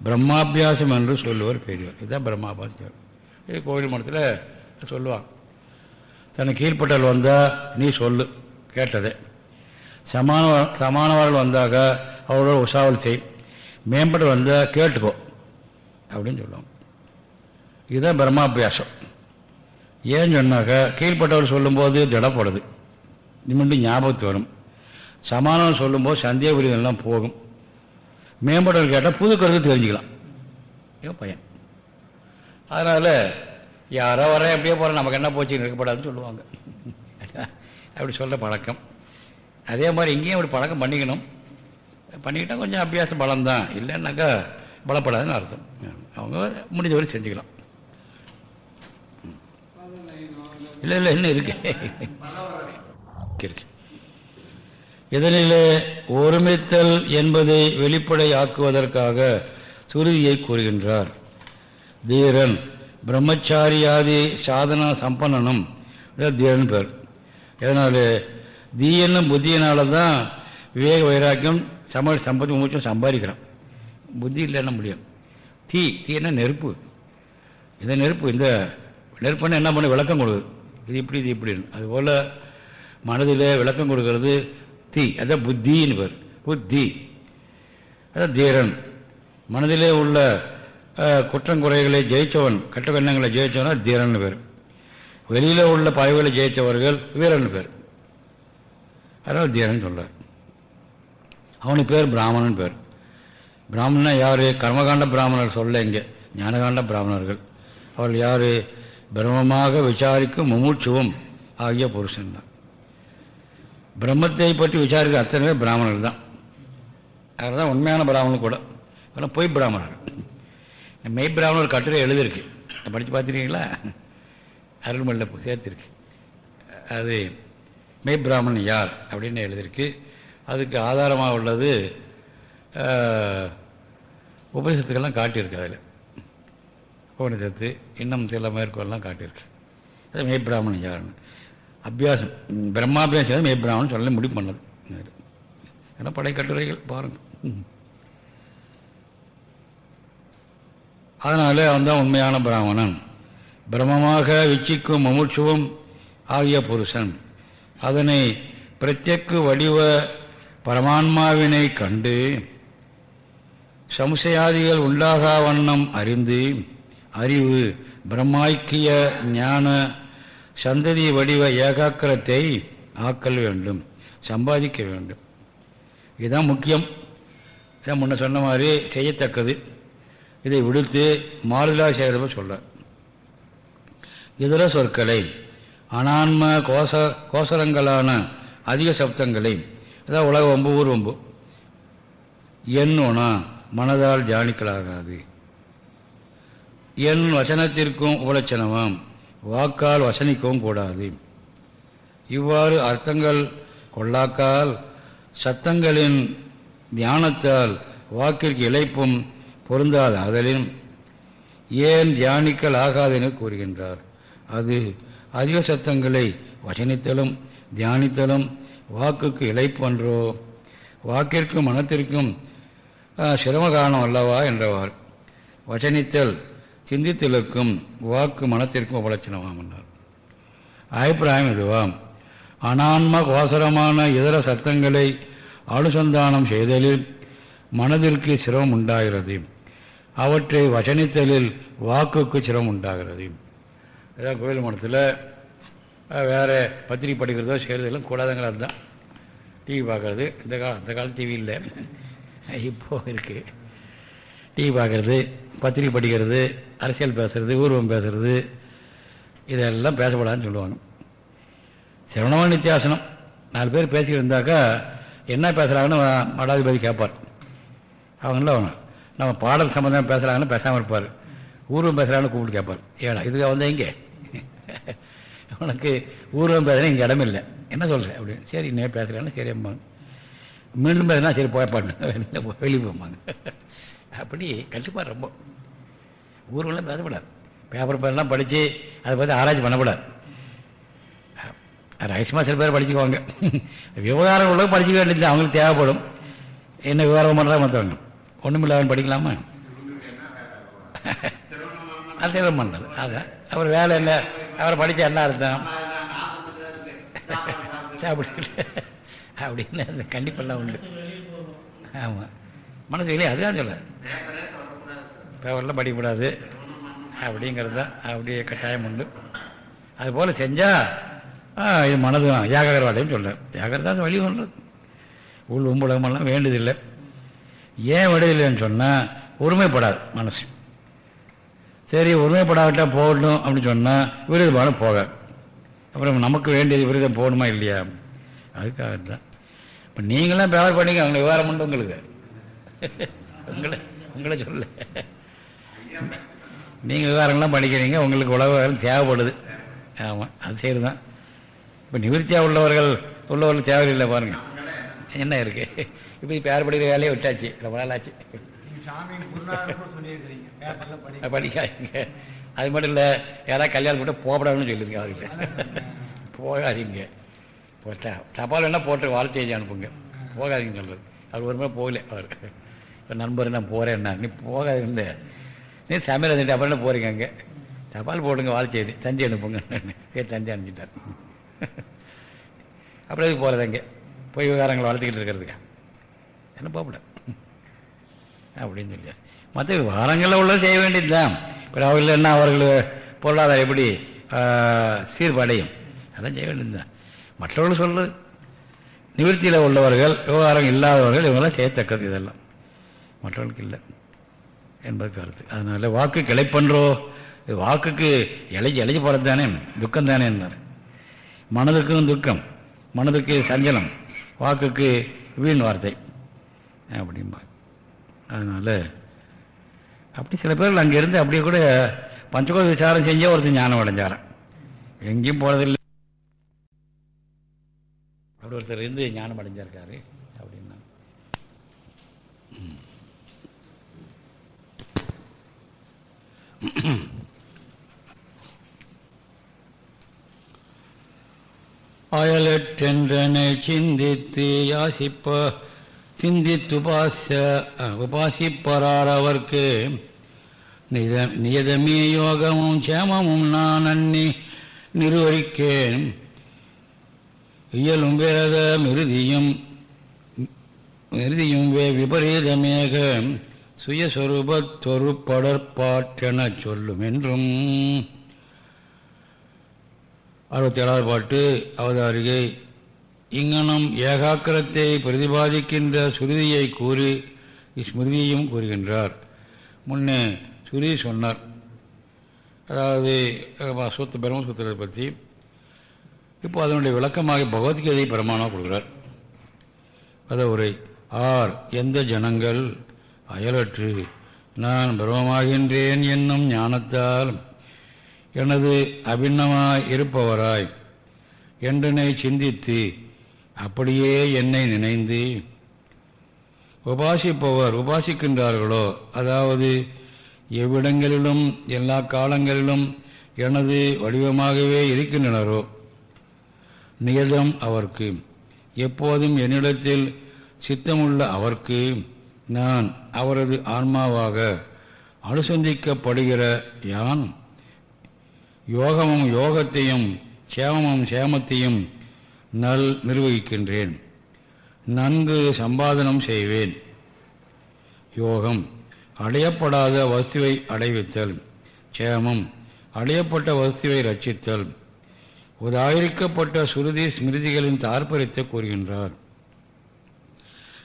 பிரம்மாபியாசம் என்று சொல்லுவர் பெரியவர். இதுதான் பிரம்மாபியாசம். இது கோவில் மடத்தில் சொல்லுவாங்க. தனக்கு கீழ்பட்டல் வந்தால் நீ சொல்லு கேட்டதே. சமான சமானவர்கள் வந்தாக்க அவரோட உஷாவல் செய். மேம்பட்டு வந்தால் கேட்டுக்கோ அப்படின்னு சொல்லுவாங்க. இதுதான் பிரம்மாபியாசம். ஏன்னு சொன்னாக்க கீழ்பட்டவர் சொல்லும்போது திடப்படுது. நிமிண்டு ஞாபகத்து வரும். சமானம் சொல்லும்போது சந்தேக புரிதெல்லாம் போகும். மேம்பட்டவர் கேட்டால் புது கருத்து தெரிஞ்சுக்கலாம். ஏன் பையன். அதனால் யாரோ வர எப்படியோ போகிற நமக்கு என்ன போச்சு இருக்கப்படாதுன்னு சொல்லுவாங்க. அப்படி சொல்கிற பழக்கம். அதே மாதிரி இங்கேயும் அப்படி பழக்கம் பண்ணிக்கணும். பண்ணிக்கிட்டால் கொஞ்சம் அபியாச பலம் தான் இல்லைன்னாக்கா பலப்படாதுன்னு அர்த்தம். அவங்க முடிஞ்சவரை செஞ்சுக்கலாம். இல்லை இல்லை இன்னும் இருக்கு இருக்கு. இதனிலே ஒருமித்தல் என்பதை வெளிப்படையாக்குவதற்காக சுருதியை கூறுகின்றார். தீரன் பிரம்மச்சாரியாதி சாதனா சம்பனனும் தீரன் பேர் இதனால் தீயனும் புத்தியினால தான் விவேக வைராக்கியம் சம சம்பத்தி மூச்சும் சம்பாதிக்கிறான். புத்தி இல்லைன்னா முடியும். தீ தீனா நெருப்பு. இந்த நெருப்பு இந்த நெருப்புன்னு என்ன பண்ண? விளக்கம் கொடுக்குது இது இப்படி இது இப்படின்னு. அதுபோல் மனதில் விளக்கம் கொடுக்கறது புத்தி அதான் புத்தின்னு பேர். புத்தி. அதான் தீரன். மனதிலே உள்ள குற்றங்குறைகளை ஜெயித்தவன் கெட்ட கண்ணங்களை ஜெயித்தவனா தீரன் பேர். வெளியில் உள்ள பாய்வுகளை ஜெயித்தவர்கள் வீரன் பேர். அதனால் தீரன் சொல்றார். அவனுக்கு பேர் பிராமணன் பேர். பிராமணனா யார்? கர்மகாண்ட பிராமணர் சொல்ல இங்கே. ஞானகாண்ட பிராமணர்கள். அவர்கள் யார்? பிரம்மமாக விசாரிக்கும் முமூச்சுவம் ஆகிய புருஷன் தான் பிரம்மத்தை பற்றி விசாரிக்கிற அத்தனை பேர் பிராமணர்கள் தான். அவர் தான் உண்மையான பிராமணன் கூட. இதெல்லாம் பொய் பிராமணர் மெய் பிராமணர் கட்டுரை எழுதியிருக்கு. படித்து பார்த்துருக்கீங்களா? அருள்மொழியில் சேர்த்துருக்கு. அது மெய் பிராமணன் யார் அப்படின்னு எழுதியிருக்கு. அதுக்கு ஆதாரமாக உள்ளது உபநிஷத்துக்கெல்லாம் காட்டியிருக்கு அதில். உபநிஷத்து இன்னும் சில மேற்கோள்லாம் காட்டியிருக்கு. அது மெய் பிராமணன் யாருன்னு. அபியாசம். பிரம்மாபியாசம் மெய் சொல்ல முடிவு பண்ணது ஏன்னா படைக்கட்டுரைகள் பாருங்கள் அதனால் அவன் தான் உண்மையான பிராமணன். பிரமமாக விச்சிக்கும் மமுட்சுவம் ஆகிய புருஷன். அதனை பிரத்யக்கு வடிவ பரமான்மாவினை கண்டு சம்சயாதிகள் உண்டாகா வண்ணம் அறிந்து அறிவு பிரம்மாய்க்கிய ஞான சந்ததி வடிவ ஏகாக்கிரத்தை ஆக்கல் வேண்டும் சம்பாதிக்க வேண்டும். இதுதான் முக்கியம். இதான் முன்ன சொன்ன மாதிரி செய்யத்தக்கது. இதை விடுத்து மாலிலா செய்கிறத சொல்ல இதர சொற்களை அனான்ம கோச கோசரங்களான அதிக சப்தங்களை அதாவது உலக வம்பு ஊர் வம்பு என்னோனா மனதால் தியானிக்கலாகாது. என் வசனத்திற்கும் உபலட்சணமாம். வாக்கால் வசனிக்கவும் கூடாது. இவ்வாறு அர்த்தங்கள் கொள்ளாக்கால் சத்தங்களின் தியானத்தால் வாக்கிற்கு இழைப்பும் பொருந்தாது அதலின் ஏன் தியானிக்கல் ஆகாதென கூறுகின்றார். அது அதிக சத்தங்களை வசனித்தலும் தியானித்தலும் வாக்குக்கு இழைப்பன்றோ வாக்கிற்கும் மனத்திற்கும் சிரம காரணம் அல்லவா என்றவார். வசனித்தல் சிந்தித்தலுக்கும் வாக்கு மனத்திற்கும் உபலட்சணமாம் என்றார். அபிப்பிராயம் இதுவாம். அனான்ம கோசரமான இதர சத்தங்களை அனுசந்தானம் செய்தலில் மனதிற்கு சிரமம் உண்டாகிறது. அவற்றை வசனித்தலில் வாக்குக்கு சிரமம் உண்டாகிறது. இதான் கோயில் மனத்தில் வேறு பத்திரிகை படிக்கிறதோ செய்கிறதெல்லாம் கூடாதங்களா தான் டிவி பார்க்குறது. இந்த காலம் அந்த காலம் டிவி இல்லை. இப்போது இருக்குது டிவி பார்க்குறது பத்திரிகை படிக்கிறது அரசியல் பேசுகிறது ஊர்வம் பேசுகிறது இதெல்லாம் பேசப்படாதுன்னு சொல்லுவாங்க. சிரவணமான நித்தியாசனம். நாலு பேர் பேசிக்கிட்டு இருந்தாக்கா என்ன பேசுகிறாங்கன்னு மடாதிபதி கேட்பார். அவங்கள நம்ம பாடல் சம்மந்தம் பேசுகிறாங்கன்னு பேசாமல் இருப்பார். ஊர்வம் பேசுகிறாங்கன்னு கூப்பிட்டு கேட்பார். ஏடா இதுக்கு வந்தேன் இங்கே? உனக்கு ஊர்வம் பேசுகிறேன் இங்கே இடமில்லை என்ன சொல்கிறேன் அப்படின்னு. சரி இன்னும் பேசுகிறான்னு சரி அம்மாங்க மீண்டும் பேசுனா சரி போயப்பாட்டு வெளியே போம்பாங்க. அப்படி கட்டுப்பாடு ரொம்ப. ஊர்வலம் பேசப்படாது பேப்பர் பேரெல்லாம் படித்து அதை பற்றி ஆராய்ச்சி பண்ணக்கூடாது. ரகசியமாக சில பேர் படிச்சுக்குவாங்க. விவகாரம் உள்ள படிச்சுக்க வேண்டியது அவங்களுக்கு தேவைப்படும். என்ன விவகாரம் பண்ணுறா மற்றவங்க. ஒன்றுமில்லாமல் படிக்கலாமா? அது தேவை அதான். அவர் வேலை இல்லை அவரை படித்த என்ன அர்த்தம்? அப்படி அப்படின்னு கண்டிப்பெல்லாம் உண்டு. ஆமாம் மனசு இல்லையா அதுதான் சொல்ல பேப்பரெலாம் படிக்கக்கூடாது. அப்படிங்கிறது தான். அப்படியே கட்டாயம் உண்டு. அதுபோல் செஞ்சால் இது மனது ஏகாகரவாதையும் சொல்கிறார் ஏகாகரதான் வழி சொல்கிறது உள் உம்புலகமெல்லாம் வேண்டியதில்லை ஏன் விடுதில்லைன்னு சொன்னால் ஒருமைப்படாது மனசு. சரி ஒருமைப்படாவிட்டால் போகணும் அப்படின்னு சொன்னால் விரதமான போக. அப்புறம் நமக்கு வேண்டியது விருதம் போகணுமா இல்லையா? அதுக்காக தான் இப்போ நீங்களாம் பேவர் பண்ணிங்க அவங்க விவரம் உண்டு உங்களுக்கு. உங்களை உங்களை சொல்ல. நீங்கள் விவகாரங்கள்லாம் படிக்கிறீங்க உங்களுக்கு உலக விவகாரம் தேவைப்படுது. ஆமாம் அது சரி தான் இப்போ நிவர்த்தியாக உள்ளவர்கள் உள்ளவர்கள் தேவையில்லை பாருங்கள் என்ன இருக்குது இப்போ இப்போ யார் படிக்கிற வேலையை விட்டாச்சு? ரொம்ப நாள் ஆச்சு. படிக்காதீங்க. அது மட்டும் இல்லை யாராவது கல்யாணம் போட்டு போகப்படாதுன்னு சொல்லியிருக்கேன் அவர்கிட்ட. போகாதீங்க. போட்டா தபால் வேணால் போட்டு வாழ்த்து செஞ்சு அனுப்புங்க. போகாதீங்க சொல்கிறது அவர் ஒரு முறை போகல அவர். இப்போ நண்பர் நான் போகிறேன்னா நீ போகாதீங்க நீ சமையல் வந்துட்டு அப்புறம் என்ன போகிறீங்க அங்கே. தபால் போடுங்க வாழ்த்து தந்தி அனுப்புங்க. சரி தந்தி அனுப்பிட்டார் அப்புறம் எதுக்கு போகிறது அங்கே? போய் விவகாரங்களை வளர்த்துக்கிட்டு இருக்கிறதுக்கு? என்ன போகக்கூடாது அப்படின்னு சொல்லியார் மற்ற விவகாரங்களில் உள்ள செய்ய வேண்டியது தான் இப்போ அவர்கள் என்ன அவர்கள் பொருளாதாரம் எப்படி சீர்படையும்? அதெல்லாம் செய்ய வேண்டியது தான் மற்றவர்கள் சொல்றது. நிவர்த்தியில் உள்ளவர்கள் விவகாரம் இல்லாதவர்கள் இவங்களாம் செய்யத்தக்கது இதெல்லாம். மற்றவர்களுக்கு இல்லை என்பது கருத்து. அதனால் வாக்கு கிளைப்பன்றோ பண்ணுறோ வாக்குக்கு இழைச்சி இழைச்சி போகிறது தானே துக்கம் தானே என்னார் மனதுக்கும் துக்கம் மனதுக்கு சஞ்சலம் வாக்குக்கு வீண் வார்த்தை அப்படிம்பா அதனால் அப்படி சில பேர்கள் அங்கேருந்து அப்படியே கூட பஞ்சகோத விசாரம் செஞ்சே ஒருத்தர் ஞானம் அடைஞ்சாராம். எங்கேயும் போகிறதில்லை அப்படி ஒருத்தர் இருந்து ஞானம் அடைஞ்சிருக்காரு அப்படின்னா அயலற்றென்றனை சிந்தித்து யாசிப்ப சிந்தித்து உபாச உபாசிப்பறார் அவர்க்கு. நித நியதமே யோகமும் சேமமும் நான் அன்னி நிர்வகிக்கேன் இயலும் வேக மிருதியும் மிருதியும் வே விபரீதமேக சுயஸ்வரூபத்தொருப்படற்பாற்றெனச் சொல்லும் என்றும் அறுபத்தி ஏழாவது பாட்டு அவதாரிகை. இங்கனம் ஏகாக்கிரத்தை பிரதிபாதிக்கின்ற சுருதியை கூறி ஸ்மிருதியையும் கூறுகின்றார். முன்னே சுருதி சொன்னார். அதாவது சுத்த சூத்த பிரம்மசூத்திரத்தை பற்றி இப்போ அதனுடைய விளக்கமாக பகவத்கீதை பிரமாணம் கொடுக்குறார். அத உரை ஆர் எந்த ஜனங்கள்? அயலற்று நான் பிரமமாகின்றேன் என்னும் ஞானத்தால் எனது அபிண்ணமாய் இருப்பவராய் என்றனை சிந்தித்து அப்படியே என்னை நினைந்து உபாசிப்பவர் உபாசிக்கின்றார்களோ அதாவது எவ்விடங்களிலும் எல்லா காலங்களிலும் எனது வடிவமாகவே இருக்கின்றனரோ நியதம் அவர்க்கு. எப்போதும் என்னிடத்தில் சித்தமுள்ள அவர்க்கு நான் அவரது ஆன்மாவாக அனுசந்திக்கப்படுகிற யான்? யோகமும் யோகத்தையும் சேமமும் சேமத்தையும் நல் நிர்வகிக்கின்றேன். நன்கு சம்பாதனம் செய்வேன். யோகம் அடையப்படாத வசுவை அடைவித்தல். சேமம் அடையப்பட்ட வசுவை ரட்சித்தல். உதாகரிக்கப்பட்ட சுருதி ஸ்மிருதிகளின் தாற்பயத்தை கூறுகின்றார்.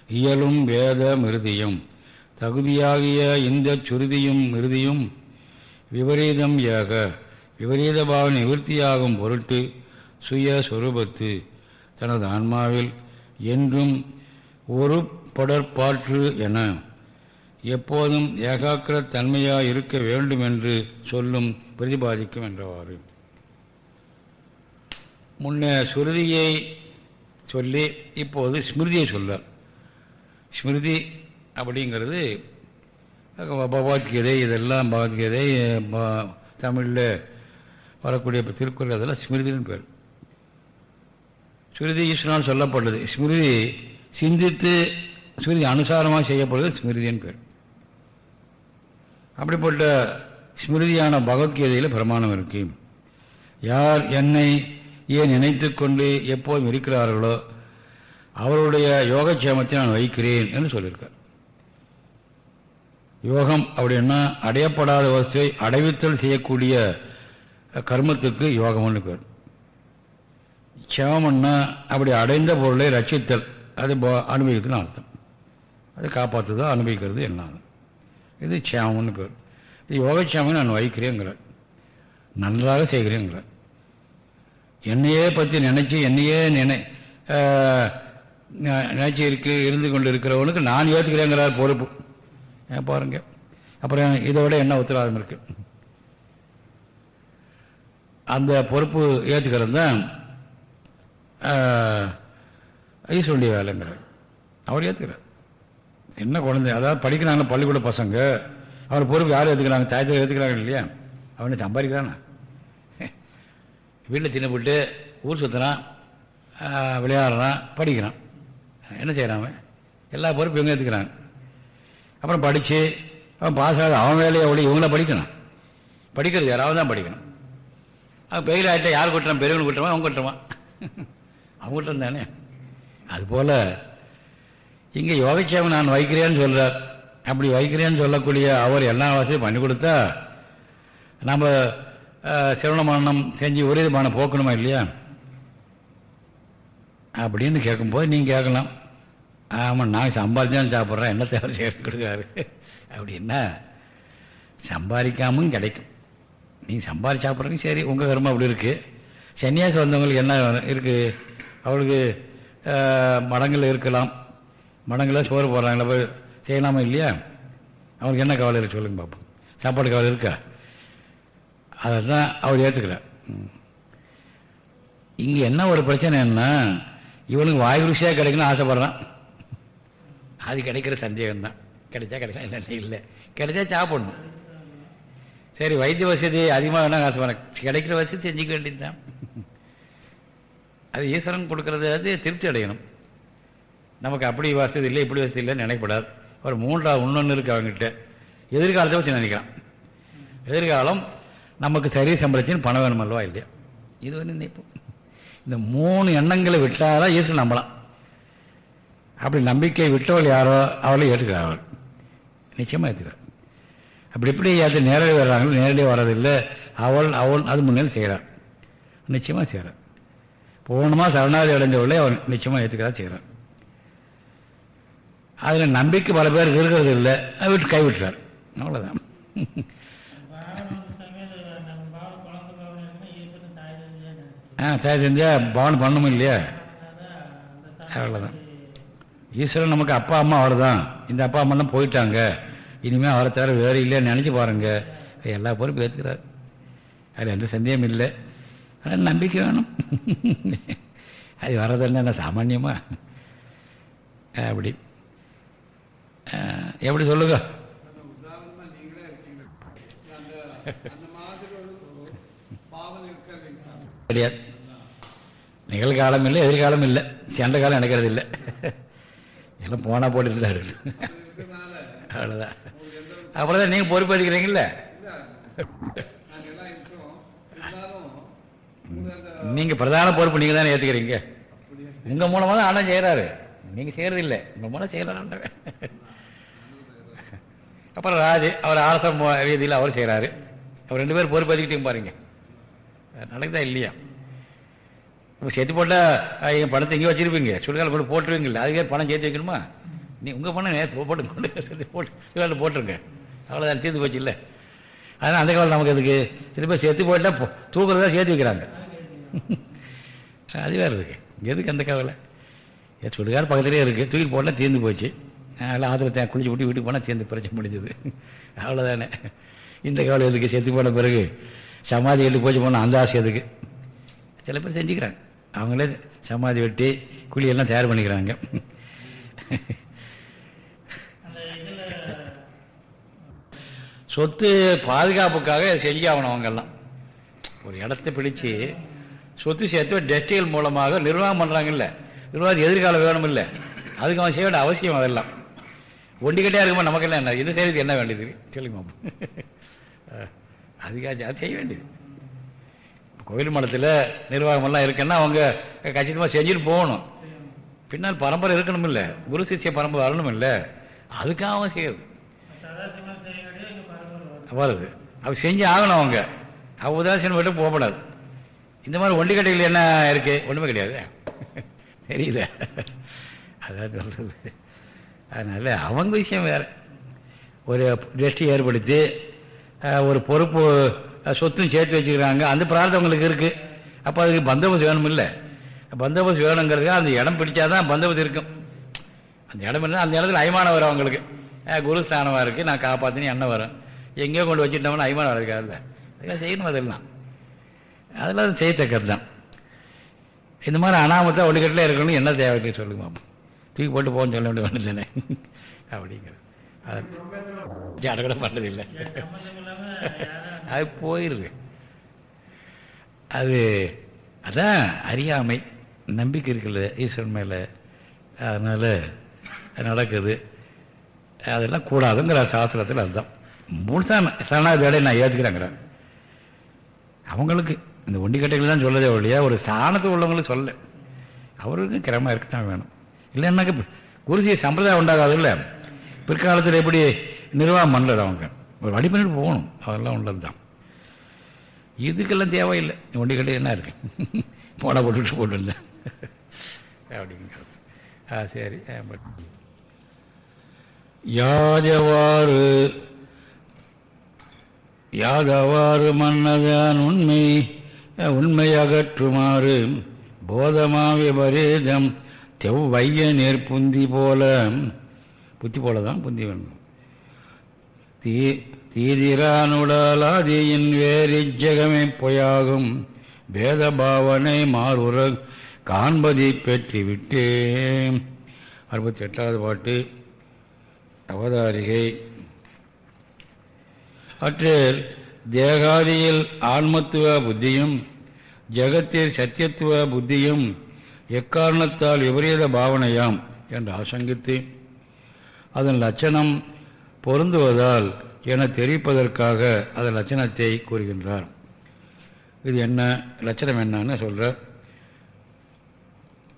இயலும் வேத மிருதியும் தகுதியாகிய இந்த சுருதியும் மிருதியும் விபரீதம் ஏக விபரீத பாவ நிவர்த்தியாகும் பொருட்டு சுய தனது ஆன்மாவில் என்றும் ஒரு படற்பாற்று என எப்போதும் ஏகாக்கிர தன்மையாக இருக்க வேண்டும் என்று சொல்லும் பிரதிபாதிக்கும் என்றவாறு. முன்னே சுருதியை சொல்லி இப்போது ஸ்மிருதியை சொல்றார் ஸ்மிருதி அப்படிங்கிறது பகவத்கீதை இதெல்லாம் பகவத்கீதை தமிழில் வரக்கூடிய திருக்குறள் அதெல்லாம் ஸ்மிருதின்னு பேர். ஸ்மிருதி ஈஸ்வரன் சொல்லப்பட்டது ஸ்மிருதி சிந்தித்து ஸ்மிருதி அனுசாரமாக செய்யப்படுவது ஸ்மிருதின்னு பேர். அப்படிப்பட்ட ஸ்மிருதியான பகவத்கீதையில் பிரமாணம் இருக்கு. யார் என்னை ஏன் நினைத்து கொண்டு எப்போதும் இருக்கிறார்களோ அவருடைய யோகக்ஷேமத்தை நான் வைக்கிறேன் என்று சொல்லியிருக்கார். யோகம் அப்படின்னா அடையப்படாத வசதியை அடைவித்தல் செய்யக்கூடிய கர்மத்துக்கு யோகம்னு பேர். க்ஷேமம்னா அப்படி அடைந்த பொருளை ரட்சித்தல். அது ப- அனுபவிக்கிறதுன்னு அர்த்தம். அது காப்பாற்றுதோ அனுபவிக்கிறது என்ன இது க்ஷேமம்னு பேர். இது யோகக்ஷேமம் நான் வகிக்கிறேங்கிறார் நன்றாக செய்கிறேங்கிறார் என்னையே பற்றி நினச்சி என்னையே நினை நினச்சி ந- இருக்கு இருந்து கொண்டு இருக்கிறவனுக்கு நான் ஏற்றுக்கிறேங்கிறார் பொறுப்பு. ஏன் பாருங்க. அப்புறம் இதை விட என்ன உத்தரவாதம் இருக்குது அந்த பொறுப்பு ஏற்றுக்கிறது தான் ஈஸ்வருடைய வேலைங்கிறார் அவர் ஏற்றுக்கிறார் என்ன குழந்தை அதாவது படிக்கிறாங்க பள்ளிக்கூட பசங்க அவர் பொறுப்பு யார் ஏற்றுக்கிறாங்க தாயத்தில் ஏற்றுக்கிறாங்க இல்லையா? அவனை சம்பாதிக்கிறானா? வீட்டில் தின்னு போட்டு ஊர் சுற்றுறான் விளையாடுறான் படிக்கிறான். என்ன செய்கிறான் அவன்? எல்லா பொறுப்பும் இவங்க ஏற்றுக்கிறாங்க அப்புறம் படித்து அவன் பாஸ் ஆகுது அவன் வேலையை ஒளி இவங்கள படிக்கணும். படிக்கிறது யாராவது தான் படிக்கணும். அவன் பெயில் ஆகிட்டா யார் கொட்டுறான்? பெரியவன் கொட்டுறவன் அவன் கொட்டுறவான் அவன் கொட்டுறான் தானே? அதுபோல் இங்கே யோகக்ஷேமம் நான் வைக்கிறேன்னு சொல்கிறார் அப்படி வைக்கிறேன்னு சொல்லக்கூடிய அவர் எல்லா வசதியும் பண்ணி கொடுத்தா நம்ம அஹ், சிரவண மரணம் செஞ்சு ஒரே விதமான போக்கணுமா இல்லையா? அப்படின்னு கேட்கும்போது நீங்கள் கேட்கலாம். ஆமாம் நான் சம்பாதிச்சாலும் சாப்பிட்றேன். என்ன தேவை செய்ய கொடுக்காரு அப்படின்னா சம்பாதிக்காமும் கிடைக்கும். நீங்கள் சம்பாதி சாப்பிட்றீங்க சரி உங்கள் கர்மம் அப்படி இருக்குது சன்னியாசி வந்தவங்களுக்கு என்ன இருக்குது அவளுக்கு மடங்களில் மடங்கள் இருக்கலாம். மடங்களில் சோறு போடுறாங்களா போய் செய்யலாமா இல்லையா? அவளுக்கு என்ன கவலை இருக்கு சொல்லுங்க பார்ப்போம் சாப்பாடு கவலை இருக்கா? அதை தான் அவர் ஏற்றுக்கிறார் இங்கே என்ன ஒரு பிரச்சனை என்ன இவனுக்கு வாய் ருசியாக கிடைக்கணும்னு ஆசைப்பட்றான். அது கிடைக்கிற சந்தேகம் தான் கிடைச்சா கிடைக்கலாம் இல்லை இல்லை. கிடைச்சா சாப்பிடணும். சரி வைத்திய வசதி அதிகமாக வேணால் காசு பண்ண கிடைக்கிற வசதி செஞ்சுக்க வேண்டியது தான் அது ஈஸ்வரன் கொடுக்கறது அது திருப்தி அடையணும். நமக்கு அப்படி வசதி இல்லை இப்படி வசதி இல்லைன்னு நினைக்கப்படாது ஒரு மூன்றாவது இன்னொன்று இருக்கு அவங்ககிட்ட எதிர்காலத்தை வச்சு நினைக்கலாம் எதிர்காலம் நமக்கு சரி சம்பளத்தின்னு பணம் வேணும் அல்லவா இல்லையா? இது வந்து நினைப்போம் இந்த மூணு எண்ணங்களை விட்டாதான் ஈஸ்வரன் நம்பலாம். அப்படி நம்பிக்கை விட்டவள் யாரோ அவளை ஏற்றுக்கிறார் அவள். நிச்சயமாக ஏற்றுக்கிறார் அப்படி எப்படி அது நேரடி வர்றாங்களோ நேரடியாக வர்றதில்லை. அவள் அவள் அது முன்னேறி செய்கிறார் நிச்சயமாக செய்கிறார் பூர்ணமாக சரணாதி அடைஞ்சவளே அவன் நிச்சயமாக ஏற்றுக்கிறா செய்கிறான். அதில் நம்பிக்கை பல பேர் இருக்கிறது இல்லை. விட்டு கைவிட்டுறார். அவ்வளோதான் ஆ தாய் தெரிஞ்சால் பவன் பண்ணணும் இல்லையா? அவ்வளோதான் ஈஸ்வரன் நமக்கு அப்பா அம்மா அவ்வளோதான் இந்த அப்பா அம்மாலாம் போயிட்டாங்க. இனிமேல் அவரை தவிர வேறு இல்லைன்னு நினச்சி பாருங்கள் எல்லா பொறுப்பும் ஏற்றுக்கிறார் அதில் எந்த சந்தேகம் இல்லை. ஆனால் நம்பிக்கை வேணும். அது வர்றதில்லை என்ன சாமான்யமாக அப்படி. எப்படி சொல்லுங்க? அந்த கிடையாது நிகழ்காலம் இல்லை எதிர்காலம் இல்லை. சென்ற காலம் நடக்கிறது இல்லை எல்லாம் போனால் போட்டு இருந்தாரு அவ்வளோதான் அவ்வளோதான் நீங்கள் பொறுப்பேற்றுக்கிறீங்கள நாங்க நீங்கள் பிரதான பொறுப்பு நீங்கள் தானே ஏற்றுக்கிறீங்க உங்கள் மூலமாக தான் ஆண்டவன் செய்கிறாரு நீங்கள் செய்கிறது இல்லை. உங்கள் மூலம் செய்கிறார் ஆண்டவன் அப்புறம் ராஜு அவர் ஆலசம் ரீதியில் அவர் செய்கிறாரு அவர் ரெண்டு பேரும் பொறுப்பேற்றுக்கிட்டே பாருங்க. நடக்குதா இல்லையா? இப்போ சேர்த்து போட்டால் என் பணத்தை இங்கே வச்சுருப்பீங்க. சுடுகால் போட்டு போட்டுருவீங்கல்ல. அதுக்கே பணம் சேர்த்து வைக்கணுமா? நீ உங்கள் பண்ண நேரம் போட்டு கொண்டு சொல்லி போட்டு சுடுகாலில் போட்டிருங்க. அவ்வளோதான் தீர்ந்து போச்சு இல்லை. அதனால் அந்த காலம் நமக்கு அதுக்கு திரும்ப சேர்த்து போட்டால் போ- தூக்குறதா சேர்த்து வைக்கிறாங்க. அது வேறு இருக்கு. எதுக்கு அந்த கவலை? ஏன் சுடுகார பக்கத்துலேயே இருக்குது தூக்கி போட்டால் தீர்ந்து போச்சு. அதில் ஆத்திர தேன் குளிச்சு விட்டு வீட்டுக்கு போனால் தீர்ந்து பிரச்சனை முடிஞ்சது. அவ்வளோதானே இந்த கவலை எதுக்கு? செத்து போன பிறகு சமாதி வெட்டி போச்சு போனால் அந்த ஆசை எதுக்கு? சில பேர் செஞ்சுக்கிறாங்க. அவங்களே சமாதி வெட்டி குழியெல்லாம் தயார் பண்ணிக்கிறாங்க. சொத்து பாதுகாப்புக்காக செஞ்சாகணும் அவங்கெல்லாம் ஒரு இடத்த பிடிச்சு சொத்து சேர்த்து டெஸ்டிகள் மூலமாக நிர்வாகம் பண்ணுறாங்கல்ல நிர்வாகம் எதிர்காலம் வேணும் இல்லை அதுக்கு அவன் செய்ய வேண்டிய அவசியம் அதெல்லாம். ஒண்டிக்கிட்டே இருக்கும்போது நமக்கெல்லாம் என்ன இது செய்யறது என்ன வேண்டியது? சொல்லுங்க அதுக்காச்சும் அது செய்ய வேண்டியது. கோயில் மடத்தில் நிர்வாகமெல்லாம் இருக்குன்னா அவங்க கச்சிதமாக செஞ்சுட்டு போகணும். பின்னால் பரம்பரை இருக்கணும் இல்லை குரு சிஷ்ய பரம்பரை வரணும் இல்லை அதுக்காக அவன் செய்யறது. வருது. அவள் செஞ்சு ஆகணும் அவங்க. அவ உதாசீனம் மட்டும் போகப்படாது இந்த மாதிரி ஒண்டி கட்டைகள் என்ன இருக்கு? ஒன்றுமே கிடையாது. தெரியல அதான் சொல்கிறது அதனால் அவங்க விஷயம் வேறு. ஒரு திருஷ்டி ஏற்படுத்தி ஒரு பொறுப்பு சொத்தும் சேர்த்து வச்சுக்கிறாங்க. அந்த பிரார்த்தம் அவங்களுக்கு இருக்குது அப்போ அதுக்கு பந்தோபஸ்து வேணும் இல்லை. பந்தோபஸ்து வேணுங்கிறதுக்கு அந்த இடம் பிடிச்சாதான் பந்தோபஸ்து இருக்கும். அந்த இடம் இருந்தால் அந்த இடத்துல அய்மானம் வரும் அவங்களுக்கு. குருஸ்தானமாக குரு ஸ்தானமாக இருக்குது நான் காப்பாற்றினு எண்ணம் வரும். எங்கேயோ கொண்டு வச்சுட்டோம்னா ஐமானம் இருக்காதுல்ல அதெல்லாம் செய்யணும் அதெல்லாம். அதெல்லாம் அது செய்யத்தக்கது தான். இந்த மாதிரி அனாமத்தை ஒளிக்கட்டில் இருக்கணும் என்ன தேவைக்கு சொல்லுங்க பாப்போம். தூக்கி போட்டு போகணும்னு சொல்ல வேண்டிய வேண்டியது அப்படிங்கிறது. அது ஜாட கூட பண்ணதில்லை. அது போயிடுது அது அதான் அறியாமை. நம்பிக்கை இருக்குல்ல ஈஸ்வரன் மேலே. அதனால் நடக்குது. அதெல்லாம் கூடாதுங்கிற சாஸ்திரத்தில் அதுதான். முழுசான வேலையை நான் ஏற்றுக்கிறேங்கிறார் அவங்களுக்கு இந்த ஒண்டிக்கட்டைகள் தான் சொல்லதே ஒழியா ஒரு சாணத்து உள்ளவங்களும் சொல்ல அவருக்கும் கிரமம் இருக்கத்தான் வேணும். இல்லைன்னாக்க குருசிய சம்பிரதாயம் உண்டாகாது இல்லை. பிற்காலத்தில் எப்படி நிர்வாகம் பண்ணல அவங்க? ஒரு வழி பண்ணிட்டு போகணும். அதெல்லாம் உள்ளது தான் இதுக்கெல்லாம் தேவையில்லை. ஒண்டிக்கட்டை என்ன இருக்கு? போட போட்டுட்டு போட்டுருந்தேன் அப்படிங்கிறது. ஆ சரி. ஆ, யாதவாறு யாதவாறு மன்னதான் உண்மை உண்மையகற்றுமாறு போதமா விபரீதம் தெவ்வைய நேர் புந்தி போல. புத்தி போல தான் புந்தி வேண்டும் தீ தீதிரானுடலாதியின் ஜெகமே பொயாகும். வேத பாவனை மாறுற காண்பதி பெற்றிவிட்டு அறுபத்தி எட்டாவது பாட்டு அவதாரிகை அற்றில் தேகாதியில் ஆன்மத்துவ புத்தியும் ஜெகத்தில் சத்தியத்துவ புத்தியும் எக்காரணத்தால் விபரீத பாவனையாம் என்று ஆசங்கித்து அதன் லட்சணம் பொருந்துவதால் என தெரிவிப்பதற்காக அதன் லட்சணத்தை கூறுகின்றார். இது என்ன லட்சணம் என்னன்னு சொல்கிறார்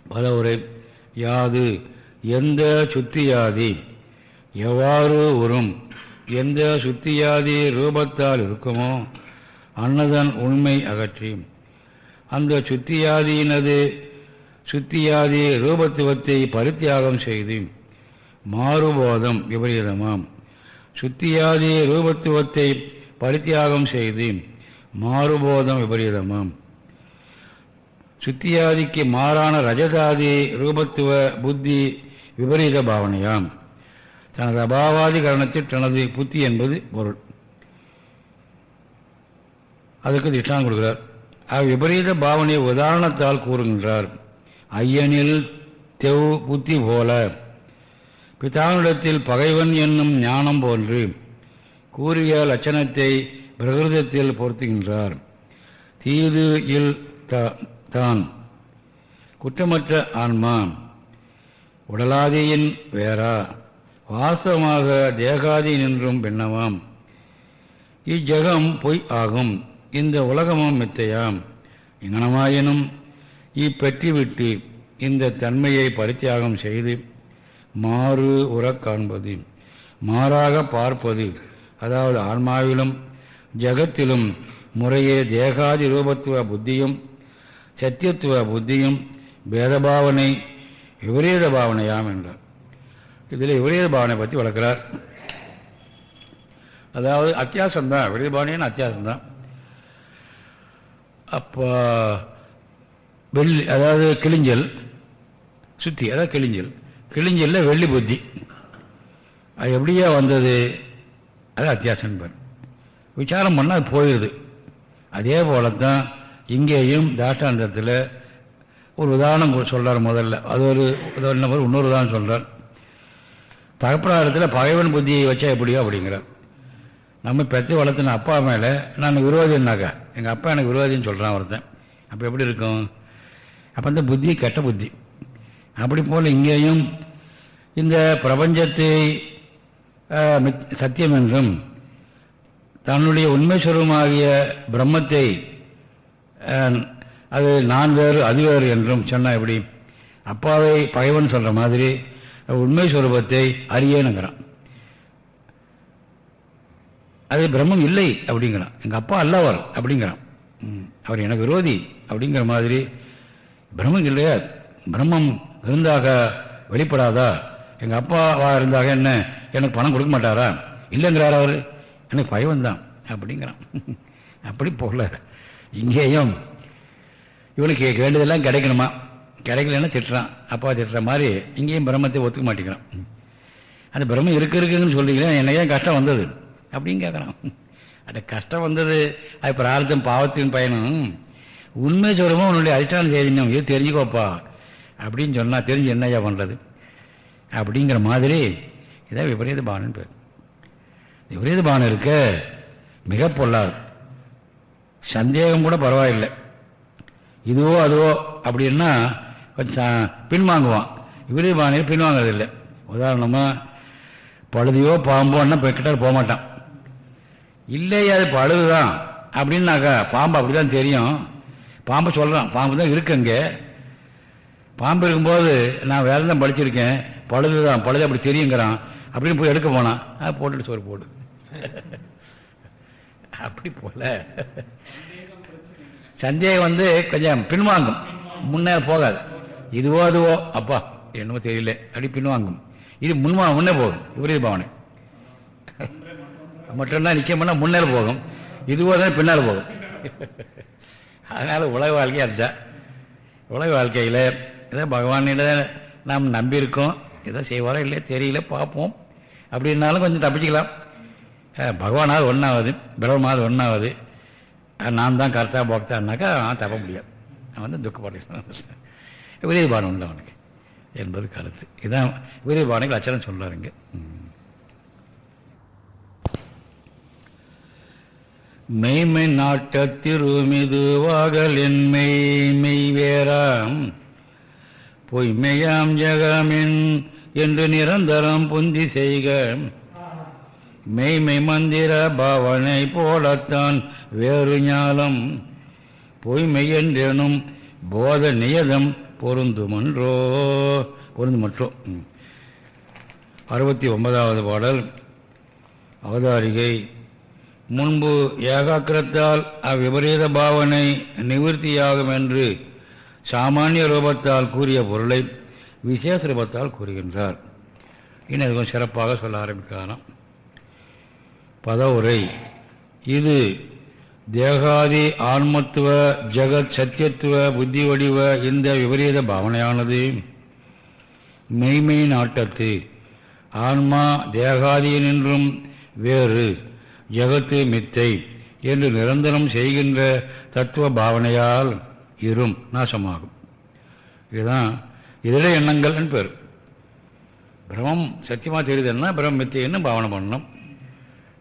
பலவுரை யாது எந்த சுத்தியாதி எவ்வாறு வரும் எந்த சுத்தியாதி ரூபத்தால் இருக்குமோ அன்னதன் உண்மை அகற்றி. அந்த சுத்தியாதியினது சுத்தியாதி ரூபத்துவத்தை பரித்தியாகம் செய்து மாறுபோதம் விபரீதமாம். சுத்தியாதி ரூபத்துவத்தை பரித்தியாகம் செய்து மாறுபோதம் விபரீதமாம். சுத்தியாதிக்கு மாறான ரஜதாதி ரூபத்துவ புத்தி விபரீத பாவனையாம். தனது அபாவாதி கரணத்தில் தனது புத்தி என்பது பொருள். அதுக்கு திஷ்டாந்தம் கொடுக்கிறார். அவ் விபரீத பாவனையை உதாரணத்தால் கூறுகின்றார். ஐயனில் தெவ் புத்தி போல பித்தாவினிடத்தில் பகைவன் என்னும் ஞானம் போன்று கூறிய லட்சணத்தை பிரகிருதத்தில் பொருத்துகின்றார். தீது இல் தான் குற்றமற்ற ஆன்மா உடலாதியின் வேறா வாசமாக தேகாதி நின்றும் பின்னமாம் இஜகம் பொய் ஆகும். இந்த உலகமும் மித்தையாம். இங்கனமாயினும் இப்பெற்றிவிட்டு இந்த தன்மையை பரித்தியாகம் செய்து மாறு உறக் காண்பது மாறாக பார்ப்பது அதாவது ஆன்மாவிலும் ஜகத்திலும் முறையே தேகாதி ரூபத்துவ புத்தியும் சத்தியத்துவ புத்தியும் பேதபாவனை விபரீத பாவனையாம் என்றார். இதில் விபரீத பாவனை பற்றி வளர்க்குறார். அதாவது அத்தியாசம்தான். விபரீத பாவனைன்னு அத்தியாசம்தான். அப்போ வெள்ளி அதாவது கிளிஞ்சல் சுத்தி அதாவது கிளிஞ்சல் கிளிஞ்சலில் வெள்ளி புத்தி. அது எப்படியா வந்தது? அது அத்தியாசம் பேர் விசாரம் பண்ணால் அது போயிடுது அதே போல தான் இங்கேயும் தாஷ்டாந்தத்தில் ஒரு உதாரணம் சொல்கிறார் முதல்ல. அது ஒரு உதாரணம் இன்னொரு உதாரணம் சொல்கிறார் தகப்பனாரத்தில் பகைவன் புத்தியை வச்சா எப்படியோ அப்படிங்கிறார். நம்ம பெற்று வளர்த்தின அப்பா மேலே நான் விரோதினாக்கா எங்கள் அப்பா எனக்கு விரோதின்னு சொல்கிறான் ஒருத்தன். அப்போ எப்படி இருக்கும்? அப்போ அந்த புத்தி கெட்ட புத்தி. அப்படி போல் இங்கேயும் இந்த பிரபஞ்சத்தை சத்தியம் என்றும் தன்னுடைய உண்மை சுரூபமாகிய பிரம்மத்தை அது நான் வேறு அது வேறு என்றும் சொன்னால் எப்படி? அப்பாவை பகைவன் சொல்கிற மாதிரி உண்மை சுரூபத்தை அறியேனுங்கிறான். அது பிரம்மம் இல்லை அப்படிங்கிறான். எங்கள் அப்பா அல்லவர் அப்படிங்கிறான். ம், அவர் எனக்கு விரோதி அப்படிங்கிற மாதிரி பிரம்மம் இல்லையா? பிரம்மம் இருந்தாக வெளிப்படாதா? எங்கள் அப்பாவாக இருந்தாக என்ன? எனக்கு பணம் கொடுக்க மாட்டாரா? இல்லைங்கிறார் அவர். எனக்கு பயவந்தான் அப்படிங்கிறான். அப்படி போகல. இங்கேயும் இவனுக்கு வேண்டியதெல்லாம் கிடைக்கணுமா? கிடைக்கலன்னா திட்டுறான். அப்பா திட்டுற மாதிரி இங்கேயும் பிரம்மத்தை ஒத்துக்க மாட்டேங்கிறான். அந்த பிரம்மம் இருக்க இருக்குன்னு சொல்லிக்கலாம் என்ன ஏன் கஷ்டம் வந்தது? அப்படின்னு கேட்குறான் அந்த கஷ்டம் வந்தது. அது பிரார்த்தம் பாவத்தின் பயனும் உண்மை சொல்லுமோ உன்னுடைய அதிஷ்டான செய்தினம் இது தெரிஞ்சுக்கோப்பா. அப்படின்னு சொன்னால் தெரிஞ்சு என்னையா பண்ணுறது அப்படிங்கிற மாதிரி இதான் விபரீத பாவனன்னு பேர். விபரீத பானம் இருக்க மிக பொல்லாது. சந்தேகம் கூட பரவாயில்லை. இதுவோ அதுவோ அப்படின்னா பின்வாங்குவான். விபரீத பாவனையில் பின்வாங்கிறதில்லை. உதாரணமாக பழுதியோ பாம்போன்னா போய் கிட்ட போக மாட்டான் இல்லையே அது பழுது தான் அப்படின்னாக்கா பாம்பு அப்படி தான் தெரியும். பாம்பை சொல்கிறான் பாம்பு தான் இருக்கு அங்கே. பாம்பு இருக்கும்போது நான் வேலை தான் படிச்சிருக்கேன். பழுது தான் பழுது அப்படி தெரியுங்கிறான். அப்படின்னு போய் எடுக்க போனான். அது போட்டுட்டு சோறு போடு. அப்படி போல. சந்தேகம் வந்து கொஞ்சம் பின்வாங்கும். முன்னே போகாது. இதுவோ அதுவோ. அப்பா என்னமோ தெரியல. அப்படி பின்வாங்கும் இது முன்மா முன்னே போகும். விபரீத பாவனை. மட்டும்தான் நிச்சயம் பண்ணால் முன்னேற போகும். இதுவோ தான் பின்னால் போகும். அதனால் உலக வாழ்க்கை அதுதான். உலக வாழ்க்கையில் ஏதோ பகவானில் நாம் நம்பியிருக்கோம். இதை செய்வாரோ இல்லையோ தெரியல பார்ப்போம். அப்படின்னாலும் கொஞ்சம் தப்பிச்சிக்கலாம். பகவானாவது ஒன்றாவது பிரம்மமாவது ஒன்றாவது நான் தான் கர்த்தா போக்தான்னாக்கா நான் தப்ப முடியாது. நான் வந்து துக்கப்படுறேன். விரைவுபானம் உண்டு அவனுக்கு என்பது கருத்து. இதுதான் விரைவுபானைக்கு லட்சணம் சொல்கிறாருங்க மெய்மை நாட்டத்திருமிதுவாகல் என் மெய் வேறாம். பொய்மையாம் ஜகமின் என்று நிரந்தரம் புந்தி செய்க. மெய்மை மந்திர பாவனை போலத்தான் வேறு ஞாலம். பொய்மை என்றெனும் போத நியதம் பொருந்துமன்றோ பொருந்துமற்றோ அறுபத்தி ஒன்பதாவது பாடல் அவதாரிகை. முன்பு ஏகாக்கிரத்தால் அவ்விபரீத பாவனை நிவிருத்தியாகும் என்று சாமானிய ரூபத்தால் கூறிய பொருளை விசேஷ ரூபத்தால் கூறுகின்றார். இன்னும் அது சிறப்பாக சொல்ல ஆரம்பிக்கலாம். பதவுரை. இது தேகாதி ஆன்மத்துவ ஜெகத் சத்தியத்துவ புத்தி வடிவ இந்த விபரீத பாவனையானது மெய்மை நாட்டத்து. ஆன்மா தேகாதியினின்றும் வேறு ஜெகத்து மித்தை என்று நிரந்தரம் செய்கின்ற தத்துவ பாவனையால் இரும் நாசமாகும். இதுதான் இதர எண்ணங்கள்னு பேர். பிரம்மம் சத்தியமாக தெரியுதுன்னா பிரம்ம மித்தைன்னு பாவனை பண்ணணும்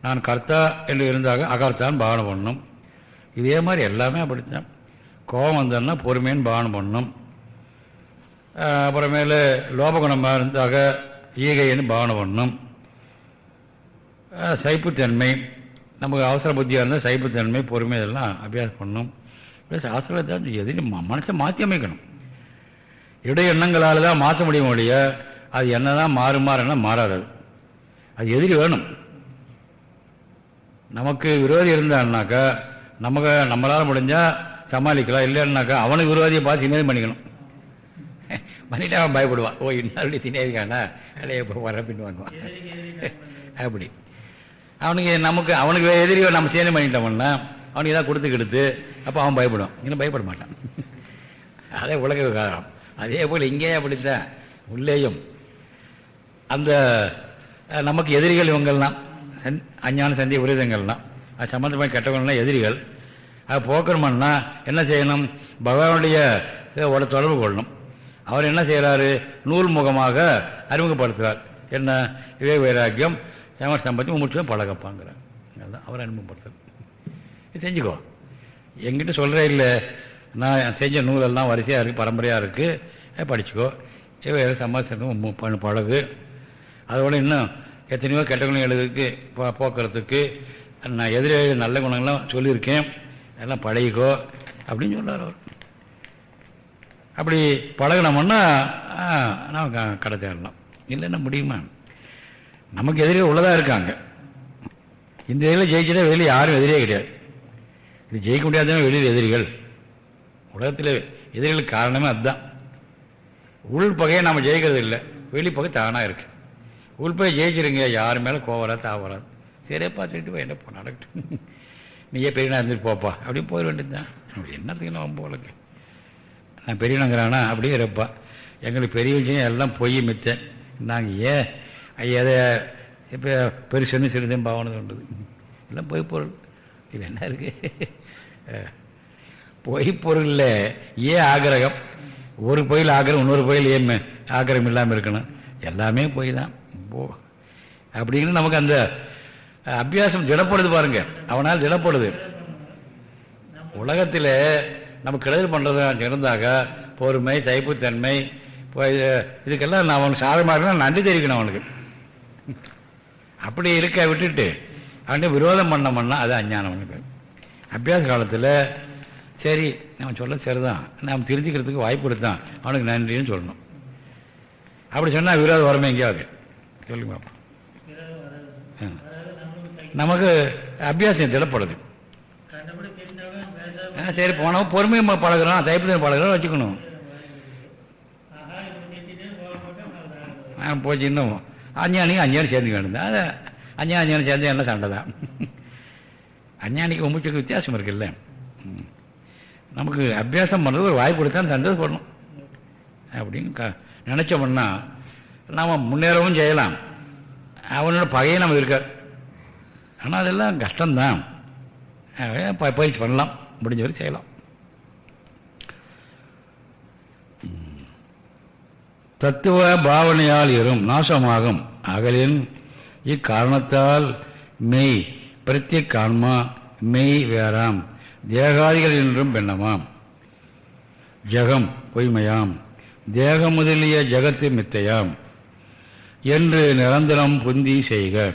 நான் கர்த்தா என்று இருந்தாக அகர்த்தான்னு பாவனை பண்ணணும் இதே மாதிரி எல்லாமே அப்படித்தான். கோபம் வந்ததுன்னா பொறுமைன்னு பானம் பண்ணணும் அப்புறமேல லோபகுணமாக இருந்தாக ஈகைன்னு பாவனை பண்ணணும் சைப்புத்தன்மை. நமக்கு அவசர புத்தியாக இருந்தால் சைப்புத்தன்மை பொறுமை இதெல்லாம் அபியாசம் பண்ணும். இல்லை சாஸ்திரத்தை எதிரி மனசை மாற்றி அமைக்கணும். இடைய எண்ணங்களால் தான் மாற்ற முடியும் ஒழிய அது என்ன தான் மாறு மாறுனா மாறாது. அது எதிரி வேணும். நமக்கு விரோதி இருந்தான்னாக்கா நமக்கு நம்மளால் முடிஞ்சால் சமாளிக்கலாம். இல்லைன்னாக்கா அவனுக்கு விரோதியை பார்த்து சிநேகம் பண்ணிக்கணும். பண்ணிட்டு அவன் பயப்படுவான். ஓ இன்னொரு சிநேகிக்கானா அடைய இப்போ வர பின்வாங்குவான் அப்படி. அவனுக்கு நமக்கு அவனுக்கு எதிரி நம்ம சேனம் பண்ணிட்டோம்னா அவனுக்கு எதாவது கொடுத்து கெடுத்து அப்போ அவன் பயப்படுவான். இன்னும் பயப்பட மாட்டான். அதே உலக விவகாரம். அதே போல் இங்கேயே அப்படித்தான். உள்ளேயும். அந்த நமக்கு எதிரிகள் இவங்கள்லாம் சந் அஞ்ஞான சந்தி விரதங்கள்லாம் அது சம்மந்தமாக கெட்டவங்கள்லாம் எதிரிகள். அது போக்கணும்னா என்ன செய்யணும்? பகவானுடைய உட தொடர்பு கொள்ளணும். அவர் என்ன செய்கிறாரு நூல் முகமாக அறிமுகப்படுத்துகிறார் என்ன? விவேக வைராக்கியம் சமர் சம்பத்தி முற்றிலும் பழகப்பாங்கிறார். அதுதான் அவர் அறிமுகப்படுத்துகிறார் இது செஞ்சுக்கோ. எங்கிட்ட சொல்கிறே இல்லை. நான் செஞ்ச நூலெல்லாம் வரிசையாக இருக்குது பரம்பரையாக இருக்குது படிச்சுக்கோ. இவை சம்பாதிச்சு பழகு. அதோட இன்னும் எத்தனையோ கெட்ட குணம் எழுதுக்கு போக்குறதுக்கு நான் எதிரே நல்ல குணங்கள்லாம் சொல்லியிருக்கேன். எல்லாம் பழகிக்கோ அப்படின்னு சொன்னார் அவர். அப்படி பழகினோம்னா நாம் க- கடை தேடலாம். இல்லைன்னா முடியுமா? நமக்கு எதிரே உள்ளதாக இருக்காங்க. இந்த இதில் ஜெயிச்சுட்டா வெளியில் யாரும் எதிரியே கிடையாது. இது ஜெயிக்க முடியாதவங்க வெளியில் எதிரிகள். உலகத்தில் எதிரிகளுக்கு காரணமே அதுதான். உள் பகையை நம்ம ஜெயிக்கிறது இல்லை. வெளிப்பகை தானாக இருக்கு. உள்பகை ஜெயிச்சிருங்க. யார் மேலே கோவரா தாவராது சரிப்பா சொல்லிட்டு போய் என்ன போ நடக்கட்டும். நீயே பெரியனா இருந்துட்டு போப்பா. அப்படின்னு போயிட வேண்டியது தான் என்னத்துக்கு நான் உங்களுக்கு நான் பெரியனங்கிறானா அப்படியே இருப்பா. எங்களுக்கு பெரிய விஷயம் எல்லாம் பொய் மித்தேன் நாங்கள் ஏன் எதை இப்போ பெருசுன்னு சிறிதும் பாவனை தோன்றுது எல்லாம் பொய் பொருள். இது என்ன இருக்கு? பொய் பொருளில் ஏன் ஆகிரகம்? ஒரு பொயில் ஆகிரகம் இன்னொரு பொயில் ஏன் ஆகிரகம் இல்லாமல் இருக்கணும். எல்லாமே பொய் தான். போ. அப்படிங்கிற நமக்கு அந்த அபியாசம் திடப்படுது பாருங்க. அவனால் திடப்படுது உலகத்தில் நம்ம கெடுதல் பண்ணுறது இருந்தாக்க பொறுமை சைப்புத்தன்மை இப்போ இது- இதுக்கெல்லாம் நான் அவனுக்கு சாதமாக நன்றி தெரிவிக்கணும் அவனுக்கு. அப்படி இருக்க விட்டுட்டு அவன்கிட்ட விரோதம் பண்ணோம்னா அது அஞ்ஞானம் அவனுக்கு. அபியாச காலத்தில் சரி நம்ம சொல்ல சரிதான். நாம் திருத்திக்கிறதுக்கு வாய்ப்பு கொடுத்தான். அவனுக்கு நன்றின்னு சொல்லணும். அப்படி சொன்னால் விரோதம் வரமே எங்கேயாவது. சொல்லுங்க பாப்பா. நமக்கு அபியாசம் திடப்படுது. ஆ, சரி போனவன் பொறுமையை பழகிறோம் தைப்பத்தில் பழகிறோம் வச்சுக்கணும். ஆ, போச்சு இன்னும். அஞ்ஞானிக்கு அஞ்ஞானி சேர்ந்து வேணும். அது அஞ்ஞானி அஞ்ஞானி சேர்ந்து என்ன சண்டை தான்? அஞ்ஞானிக்கு ஒம்புச்சுக்கு வித்தியாசம் இருக்குல்ல. நமக்கு அபியாசம் பண்ணுறது ஒரு வாய்ப்பு கொடுத்தா சந்தோஷப்படணும். அப்படின்னு க நினச்சோம்னா நாம் முன்னேறவும் செய்யலாம். அவனோட பகையை நம்ம இருக்காது. ஆனால் அதெல்லாம் கஷ்டம்தான். பயிற்சி பண்ணலாம். முடிஞ்ச வரை செய்யலாம். தத்துவ பாவனையால் இரும் நாசமாகும். அகலின் இக்காரணத்தால் மெய் பிரத்யக் ஆன்மா மெய் வேறாம். தேகாதிகள் என்றும் பெண்ணமாம் ஜகம் பொய்மையாம். தேகம் முதலிய ஜகத்து மித்தையாம். என்று நிரந்தரம் புந்தி செய்க.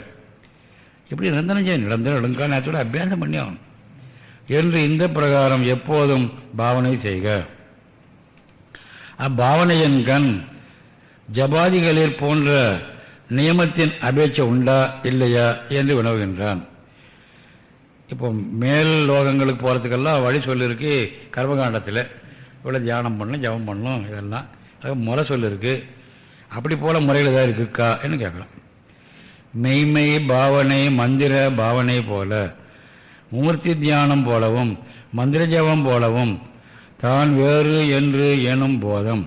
இப்படி நிரந்தரம் செய்ய நிரந்தர நெடுங்காலத்தோடு அபியாசம் பண்ணி ஆகணும். என்று இந்த பிரகாரம் எப்போதும் பாவனை செய்க. அப்பாவனையின் கண் ஜபாதிகளில் போன்ற நியமத்தின் அபேட்சை உண்டா இல்லையா என்று வினவுகின்றான். இப்போ மேல் லோகங்களுக்கு போகிறதுக்கெல்லாம் வழி சொல்லிருக்கு கர்மகாண்டத்தில். இவ்வளோ தியானம் பண்ணணும் ஜபம் பண்ணணும் இதெல்லாம். அது முறை சொல்லிருக்கு. அப்படி போல் முறையில் தான் இருக்குக்கா என்று கேட்கலாம். மெய்மை பாவனை மந்திர பாவனை போல. மூர்த்தி தியானம் போலவும் மந்திர ஜபம் போலவும் தான் வேறு என்று எனும் போதம்.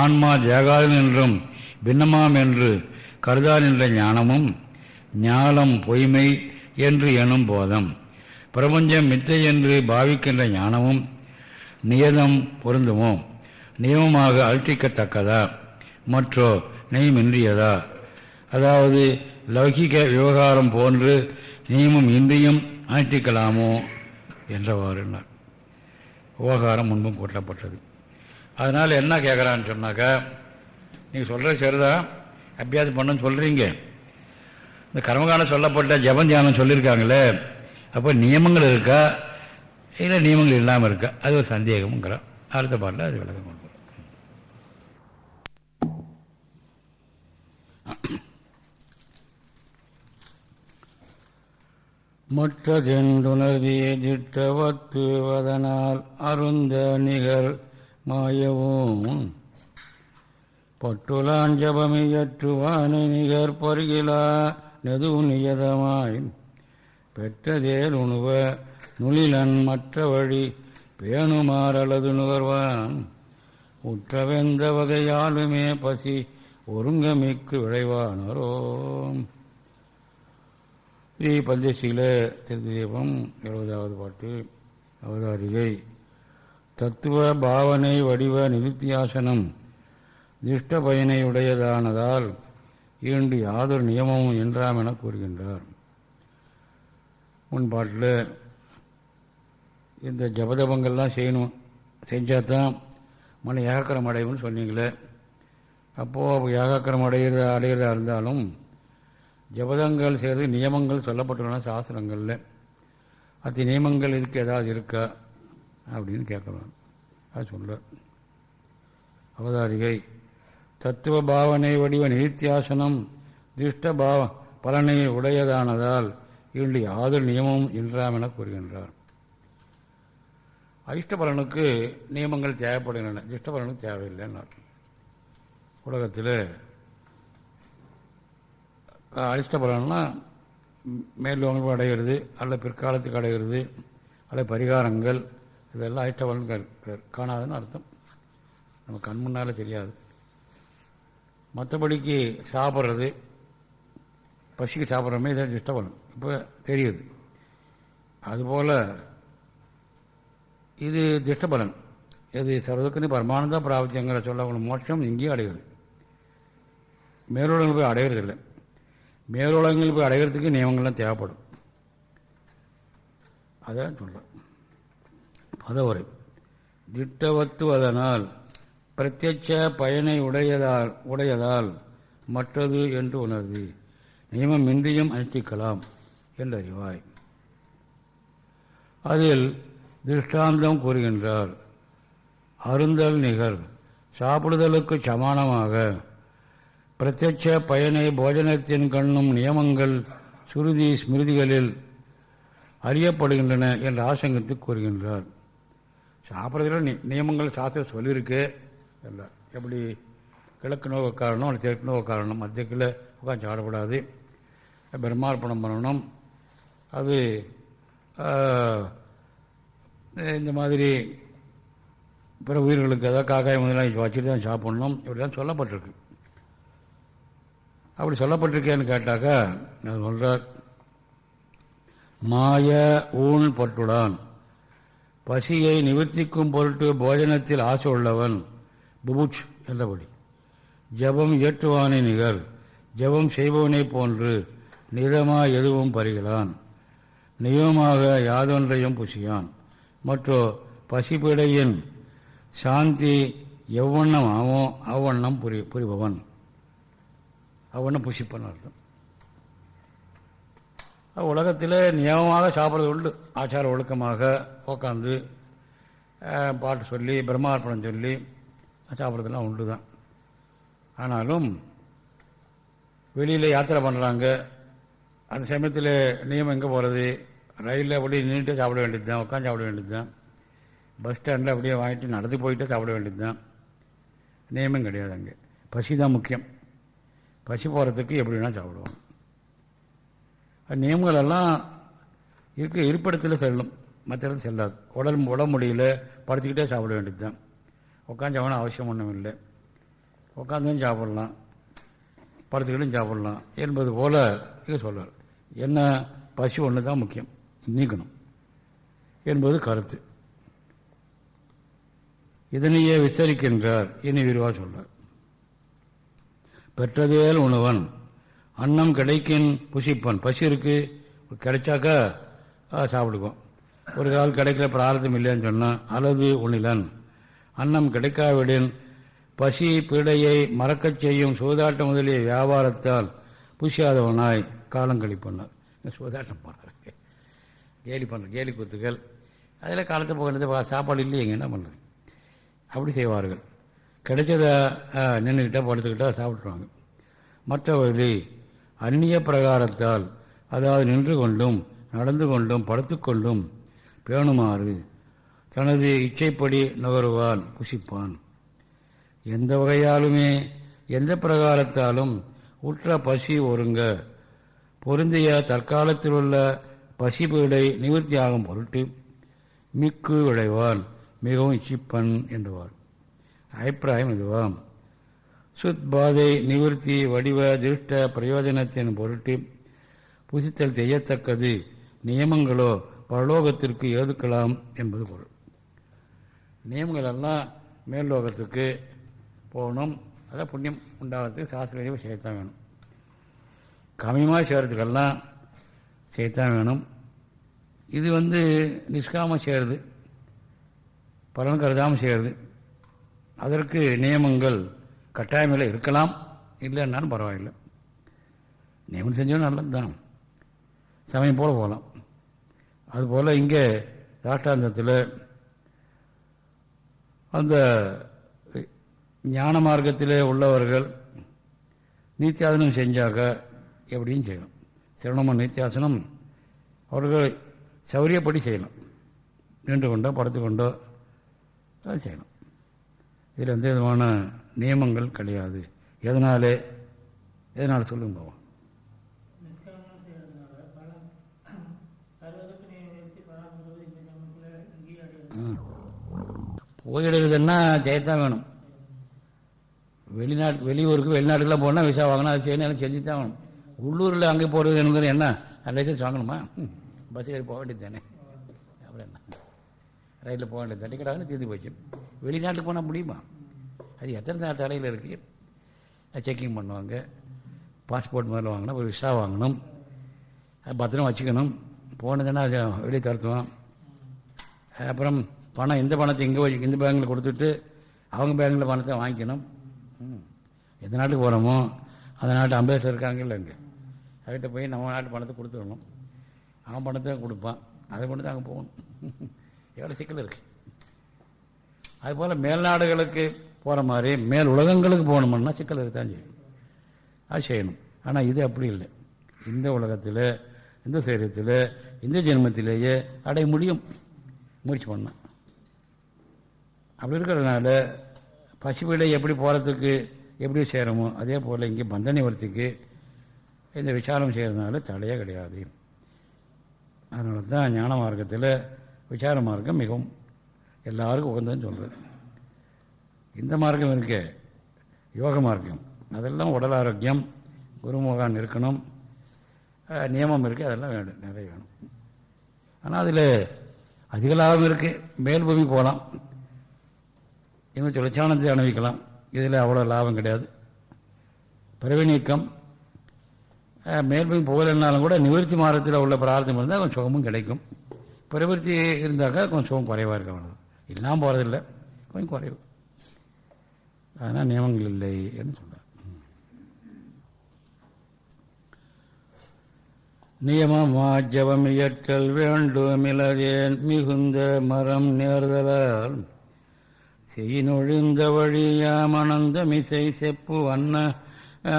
ஆன்மா தேகாதன் என்றும் பின்னமாம் என்று கருதான் என்ற ஞானமும் ஞானம் பொய்மை என்று எனும் போதம். பிரபஞ்சம் மித்தை என்று பாவிக்கின்ற ஞானமும் நியதம் பொருந்துமோ? நியமமாக அழ்த்திக்கத்தக்கதா மற்றோ நெய்மின்றியதா? அதாவது லௌகிக விவகாரம் போன்று நீமும் இன்றியும் அனுஷ்டிக்கலாமோ என்றவாறு விவகாரம் முன்பும் கூட்டப்பட்டது. அதனால் என்ன கேட்குறான்னு சொன்னாக்கா நீங்கள் சொல்கிறது சரிதான் அபியாசம் பண்ணணும்னு சொல்கிறீங்க இந்த கர்மகாலம் சொல்லப்பட்ட ஜபம் தியானம் சொல்லியிருக்காங்களே அப்போ நியமங்கள் இருக்கா? இல்லை நியமங்கள் இல்லாமல் இருக்கா? அது ஒரு சந்தேகம்ங்கிறோம் அடுத்த பாட்டில் அது விளக்கம் கொண்டு வரும். திட்டவத்துவதனால் அருந்த நிகர் மாயவும். பட்டுலான் ஜபமியற்றுவானை நிகர் பருகிலா நெது நியதமாய். பெற்றதேல் உணுவ நுழிலன் மற்ற வழி பேணுமாறளது நுகர்வான் உற்றவெந்த வகையாலுமே பசி ஒருங்கமிக்கு விளைவானரோம் ஸ்ரீ பந்தேசியில திருதீபம் எழுபதாவது பாட்டு அவதாரிகை. தத்துவ பாவனை வடிவ நிருத்தியாசனம் திஷ்ட பயனையுடையதானதால் இரண்டு ஈண்டு யாதொரு நியமமும் என்றாம் என கூறுகின்றார். முன்பாட்டில் இந்த ஜபதபங்கள்லாம் செய்யணும் செஞ்சால் தான் மன ஏகாக்கிரம் அடையும்னு சொன்னீங்களே. அப்போது ஏகாக்கிரம் அடையிறதா அடையிறதா இருந்தாலும் ஜபதங்கள் செய்கிறது நியமங்கள் சொல்லப்பட்டுள்ளன சாஸ்திரங்களில். அத்தி நியமங்கள் இதுக்கு ஏதாவது இருக்கா? அப்படின்னு கேட்கலாம். அது சொல்ல அவதாரிகை தத்துவ பாவனை வடிவ நித்தியாசனம் திருஷ்ட பாவ பலனை உடையதானதால் இன்று யாதொரு நியமமும் இன்றாம் என கூறுகின்றார். அதிர்ஷ்ட பலனுக்கு நியமங்கள் தேவைப்படுகின்றன. திருஷ்ட பலனுக்கு தேவையில்லைன்னார். உலகத்தில் அரிஷ்ட பலன்னா மேலோங்க அடைகிறது அல்ல பிற்காலத்துக்கு அடைகிறது அல்ல பரிகாரங்கள் இதெல்லாம் அரிஷ்ட பலன் காணாதுன்னு அர்த்தம். நம்ம கண் முன்னால் தெரியாது. மற்றபடிக்கு சாப்பிட்றது பசிக்கு சாப்பிட்றமே இதை டிஸ்டர்பன் இப்போ தெரியுது. அதுபோல் இது திஷ்டபலன். இது சர்வதுக்கு பரமானந்த பிராபத்தியங்களை சொல்ல மோட்சம் இங்கேயும் அடைகிறது. மேலோடங்கள் போய் அடைகிறதில்லை மேலுலகங்கள் போய் அடைகிறதுக்கு நியமங்கள்லாம் தேவைப்படும். அதான் சொல்கிறேன் பதவரை. திட்டவத்துவதனால் பிரத்யட்ச பயனை உடையதால் உடையதால் மற்றது என்று உணர்வு. நியமமின்றியும் அனுஷ்டிக்கலாம் என்று அறிவாய். அதில் திருஷ்டாந்தம் கூறுகின்றார். அருந்தல் நிகழ் சாப்பிடுதலுக்கு சமானமாக பிரத்யட்ச பயனை போஜனத்தின் கண்ணும் நியமங்கள் சுருதி ஸ்மிருதிகளில் அறியப்படுகின்றன என்ற ஆசங்கத்தை கூறுகின்றார். சாப்பிட்றதுல நி நியமங்கள் சாஸ்திரம் சொல்லியிருக்கு என்றார். எப்படி கிழக்கு நோக்க காரணம் அல்லது தெற்கு நோக்க காரணம்? மத்தியக்கில் உட்காந்து சாப்பிடக்கூடாது. பிரம்மார்ப்பணம் பண்ணணும். அது இந்த மாதிரி பிற உயிர்களுக்கு ஏதாவது காக்காய் முதலாம் வச்சுட்டு தான் சாப்பிட்ணும்? இப்படி தான் சொல்லப்பட்டிருக்கு. அப்படி சொல்லப்பட்டிருக்கேன்னு கேட்டாக்கா நான் சொல்கிறார் மாய ஊன் பட்டுடான். பசியை நிவர்த்திக்கும் பொருட்டு போஜனத்தில் ஆசை உள்ளவன் புபுட்ச் என்றபடி. ஜபம் இயற்றுவானை நிகர். ஜபம் செய்பவனைப் போன்று நிறமாக எதுவும் பருகிறான் நியமமாக யாதொன்றையும் புசியான். மற்றோ பசிப்பிடையின் சாந்தி எவ்வண்ணம் ஆமோ அவ்வண்ணம் புரி புரிபவன். ஒன்றும் புசிப்பன் அர்த்தம் உலகத்தில் நியமமாக சாப்பிட்றது உண்டு. ஆச்சார ஒழுக்கமாக உட்காந்து பாட்டு சொல்லி பிரம்மார்ப்பணம் சொல்லி சாப்பிட்றதுலாம் உண்டு தான் ஆனாலும் வெளியில் யாத்திரை பண்ணுறாங்க அந்த சமயத்தில் நியமம் எங்கே போகிறது ரயிலில் அப்படியே நின்றுட்டு சாப்பிட வேண்டியது தான் உட்காந்து சாப்பிட வேண்டியது தான் பஸ் ஸ்டாண்டில் அப்படியே வாங்கிட்டு நடந்து போயிட்டு சாப்பிட வேண்டியது தான் நியமம் கிடையாது அங்கே. பசி தான் முக்கியம். பசி போகிறதுக்கு எப்படி வேணால் சாப்பிடுவோம். அது நியமங்கள் எல்லாம் இருக்க இருப்பிடத்தில் செல்லும். மற்ற இடம் செல்லாது. உடல் உடம்பு முடியல படுத்துக்கிட்டே சாப்பிட வேண்டியது தான் உட்காந்து சாப்பிடணும் அவசியம் ஒன்றும் இல்லை. உட்காந்தும் சாப்பிடலாம். படுத்துக்கிட்டும் சாப்பிடலாம். என்பது போல இது சொல்வார் என்ன பசி ஒன்று தான் முக்கியம். நீக்கணும். என்பது கருத்து. இதனையே விசாரிக்கின்றார். இனி விரிவாக சொல்வார் பெற்றதேல் உணவன். அன்னம் கிடைக்கின் புசிப்பன். பசி இருக்கு கிடைச்சாக்கா சாப்பிடுவோம் ஒரு கால் கிடைக்கல பிரார்த்தம் இல்லைன்னு சொன்னால் அல்லது உணிலன் அன்னம் கிடைக்காவிடின் பசி பீடையை மறக்கச் செய்யும் சூதாட்டம் முதலிய வியாபாரத்தால் புசியாதவனாய் காலம் கழிப்பண்ணார் சூதாட்டம் பண்ணுறாங்க கேலி பண்ணுற கேலி கூத்துக்கள் அதில் காலத்தை போகிறது சாப்பாடு இல்லையேங்க என்ன பண்ணுறது? அப்படி செய்வார்கள். கிடைச்சத நின்றுக்கிட்டால் படுத்துக்கிட்டால் சாப்பிட்ருவாங்க மற்றவர்களே அந்நிய பிரகாரத்தால் அதாவது நின்று கொண்டும் நடந்து கொண்டும் படுத்துக்கொண்டும் பேணுமாறு தனது இச்சைப்படி நுகருவான் புசிப்பான் எந்த வகையாலுமே எந்த பிரகாரத்தாலும் உற்ற பசி ஒருங்க. பொருந்திய தற்காலத்தில் உள்ள பசிப்புகளை நிவர்த்தியாகும் பொருட்டு மிக்கு விளைவான் மிகவும் இச்சிப்பன் என்றுவார். அபிப்பிராயம் இதுவாம். சுத் பாதை நிவர்த்தி வடிவ திருஷ்ட பிரயோஜனத்தின் பொருட்டு புசித்தல் செய்யத்தக்கது நியமங்களோ பரலோகத்திற்கு ஏதுக்கலாம் என்பது பொருள். நியமங்கள் எல்லாம் மேல்லோகத்துக்கு போகணும். அதான் புண்ணியம் உண்டாகிறதுக்கு சாஸ்திர செய்யத்தான் வேணும். கம்மியமாக செய்கிறதுக்கெல்லாம் செய்யத்தான் வேணும். இது வந்து நிஷ்காம செய்கிறது பலன் கருதாமல் செய்கிறது அதற்கு நியமங்கள் கட்டாயமில்லை இருக்கலாம். இல்லைன்னாலும் பரவாயில்லை. நியமனம் செஞ்சாலும் நல்லது தான். சமயம் போல் போகலாம். அதுபோல் இங்கே ராஷ்டாந்தத்தில் அந்த ஞான மார்க்கத்தில் உள்ளவர்கள் நீத்தியாசனம் செஞ்சாக்க எப்படியும் செய்யலாம். சிரவணம நீத்தியாசனம் அவர்கள் சௌரியப்படி செய்யலாம். நின்று கொண்டோ படுத்து கொண்டோ செய்யலாம். இதில் எந்த விதமான நியமங்கள் கிடையாது. எதனாலே? எதனால் சொல்லுங்க பாவம். போயிடுறதுன்னா செய்யத்தான் வேணும். வெளிநாட்டு வெளியூருக்கு வெளிநாட்டுக்கெல்லாம் போனால் விசா வாங்கினா அது செய்யணும் செஞ்சு தான் வேணும் உள்ளூரில் அங்கே போகிறது என்பது என்ன? லைசன்ஸ் வாங்கணுமா? பஸ் ஏறி போக வேண்டியது தானே. அப்புறம் என்ன? ரயிலில் போக வேண்டியது டிக்கெட் ஆகணும் தீர்ந்து போச்சு. வெளிநாட்டுக்கு போனால் முடியுமா? அது எத்தனை நாள் தலையில் இருக்குது செக்கிங் பண்ணுவாங்க. பாஸ்போர்ட் முதல்ல வாங்கணும் ஒரு விசா வாங்கணும். அது பத்திரம் வச்சுக்கணும். போனதுன்னா அது வெளியே தருத்துவோம் அப்புறம் பணம் இந்த பணத்தை இங்கே வச்சு இந்த பேங்கில் கொடுத்துட்டு அவங்க பேங்கில் பணத்தை வாங்கிக்கணும். ம். எந்த நாட்டுக்கு போகிறோமோ அந்த நாட்டு அம்பேசர் இருக்காங்கல்ல இங்கே அவர்கிட்ட போய் நம்ம நாட்டு பணத்தை கொடுத்துடணும். அவன் பணத்தை கொடுப்பான். அதை கொண்டு தான் அங்கே போகணும். எவ்வளோ சிக்கல் இருக்குது அதுபோல் மேல்நாடுகளுக்கு போகிற மாதிரி மேல் உலகங்களுக்கு போகணும்னா சிக்கல் இருக்கத்தான் செய்யும். அது செய்யணும். ஆனால் இது அப்படி இல்லை. இந்த உலகத்தில் இந்த சரீரத்தில் இந்த ஜென்மத்திலேயே அடைய முடியும். முயற்சி பண்ணால் அப்படி இருக்கிறதுனால பசிபிடை எப்படி போகிறதுக்கு எப்படி சேரமோ அதே போல் இங்கே பந்த நிவர்த்திக்கு இந்த விசாரம் செய்கிறதுனால தடையே கிடையாது. அதனால தான் ஞான மார்க்கத்தில் விசார மார்க்கம் மிகவும் எல்லாருக்கும் உகந்ததுன்னு சொல்கிறது இந்த மார்க்கம் இருக்கே யோக மார்க்கம். அதெல்லாம் உடல் ஆரோக்கியம் குருமுகான் இருக்கணும். நியமம் இருக்குது அதெல்லாம் வேணும் நிறைய வேணும். ஆனால் அதில் அதிக லாபம் இருக்குது மேல் பூமி போகலாம். இன்னும் சுழற்சானத்தை அனுபவிக்கலாம் இதில் அவ்வளோ லாபம் கிடையாது. பிறவி நீக்கம் மேல்பூமி போகலைன்னாலும் கூட நிவர்த்தி மாறத்தில் உள்ள பிரார்த்தம் இருந்தால் கொஞ்சம் சுகமும் கிடைக்கும். பிரவர்த்தி இருந்தாக்கா கொஞ்சம் சுகம் குறைவாக இருக்க இல்லாமல் போகிறதில்ல கொஞ்சம் குறைவு. அதனால் நியமங்கள் இல்லை என்று சொல்கிறார் நியமமா ஜபம் இயற்றல் வேண்டுமிலதேன் மிகுந்த மரம் நேர்தலால் செய்யினொழிந்த வழியாம் அனந்தமிசை செப்பு வண்ண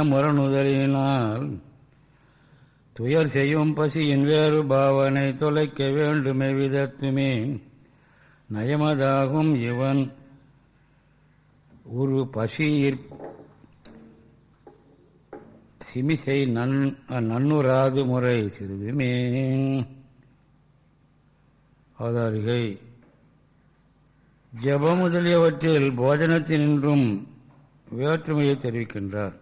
முரணுதலினால் துயர் செய்யும் பசியின் வேறு பாவனை தொலைக்க வேண்டுமே விதத்துமே நயமதாகும் இவன் ஒரு பசியிற் சிமிசை நன் நன்னுராது முறை சிறிதுமே. அவதாரிகை ஜப முதலியவற்றில் போஜனத்தினின்றும் வேற்றுமையை தெரிவிக்கின்றார்.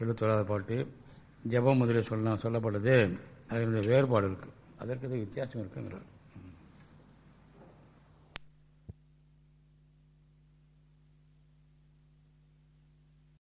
எழுத்தொழாத பாட்டு ஜபம் முதலிய சொல்ல சொல்லப்படுது. அதனுடைய வேறுபாடு இருக்குது அதற்கு வித்தியாசம் இருக்குங்கிறார்.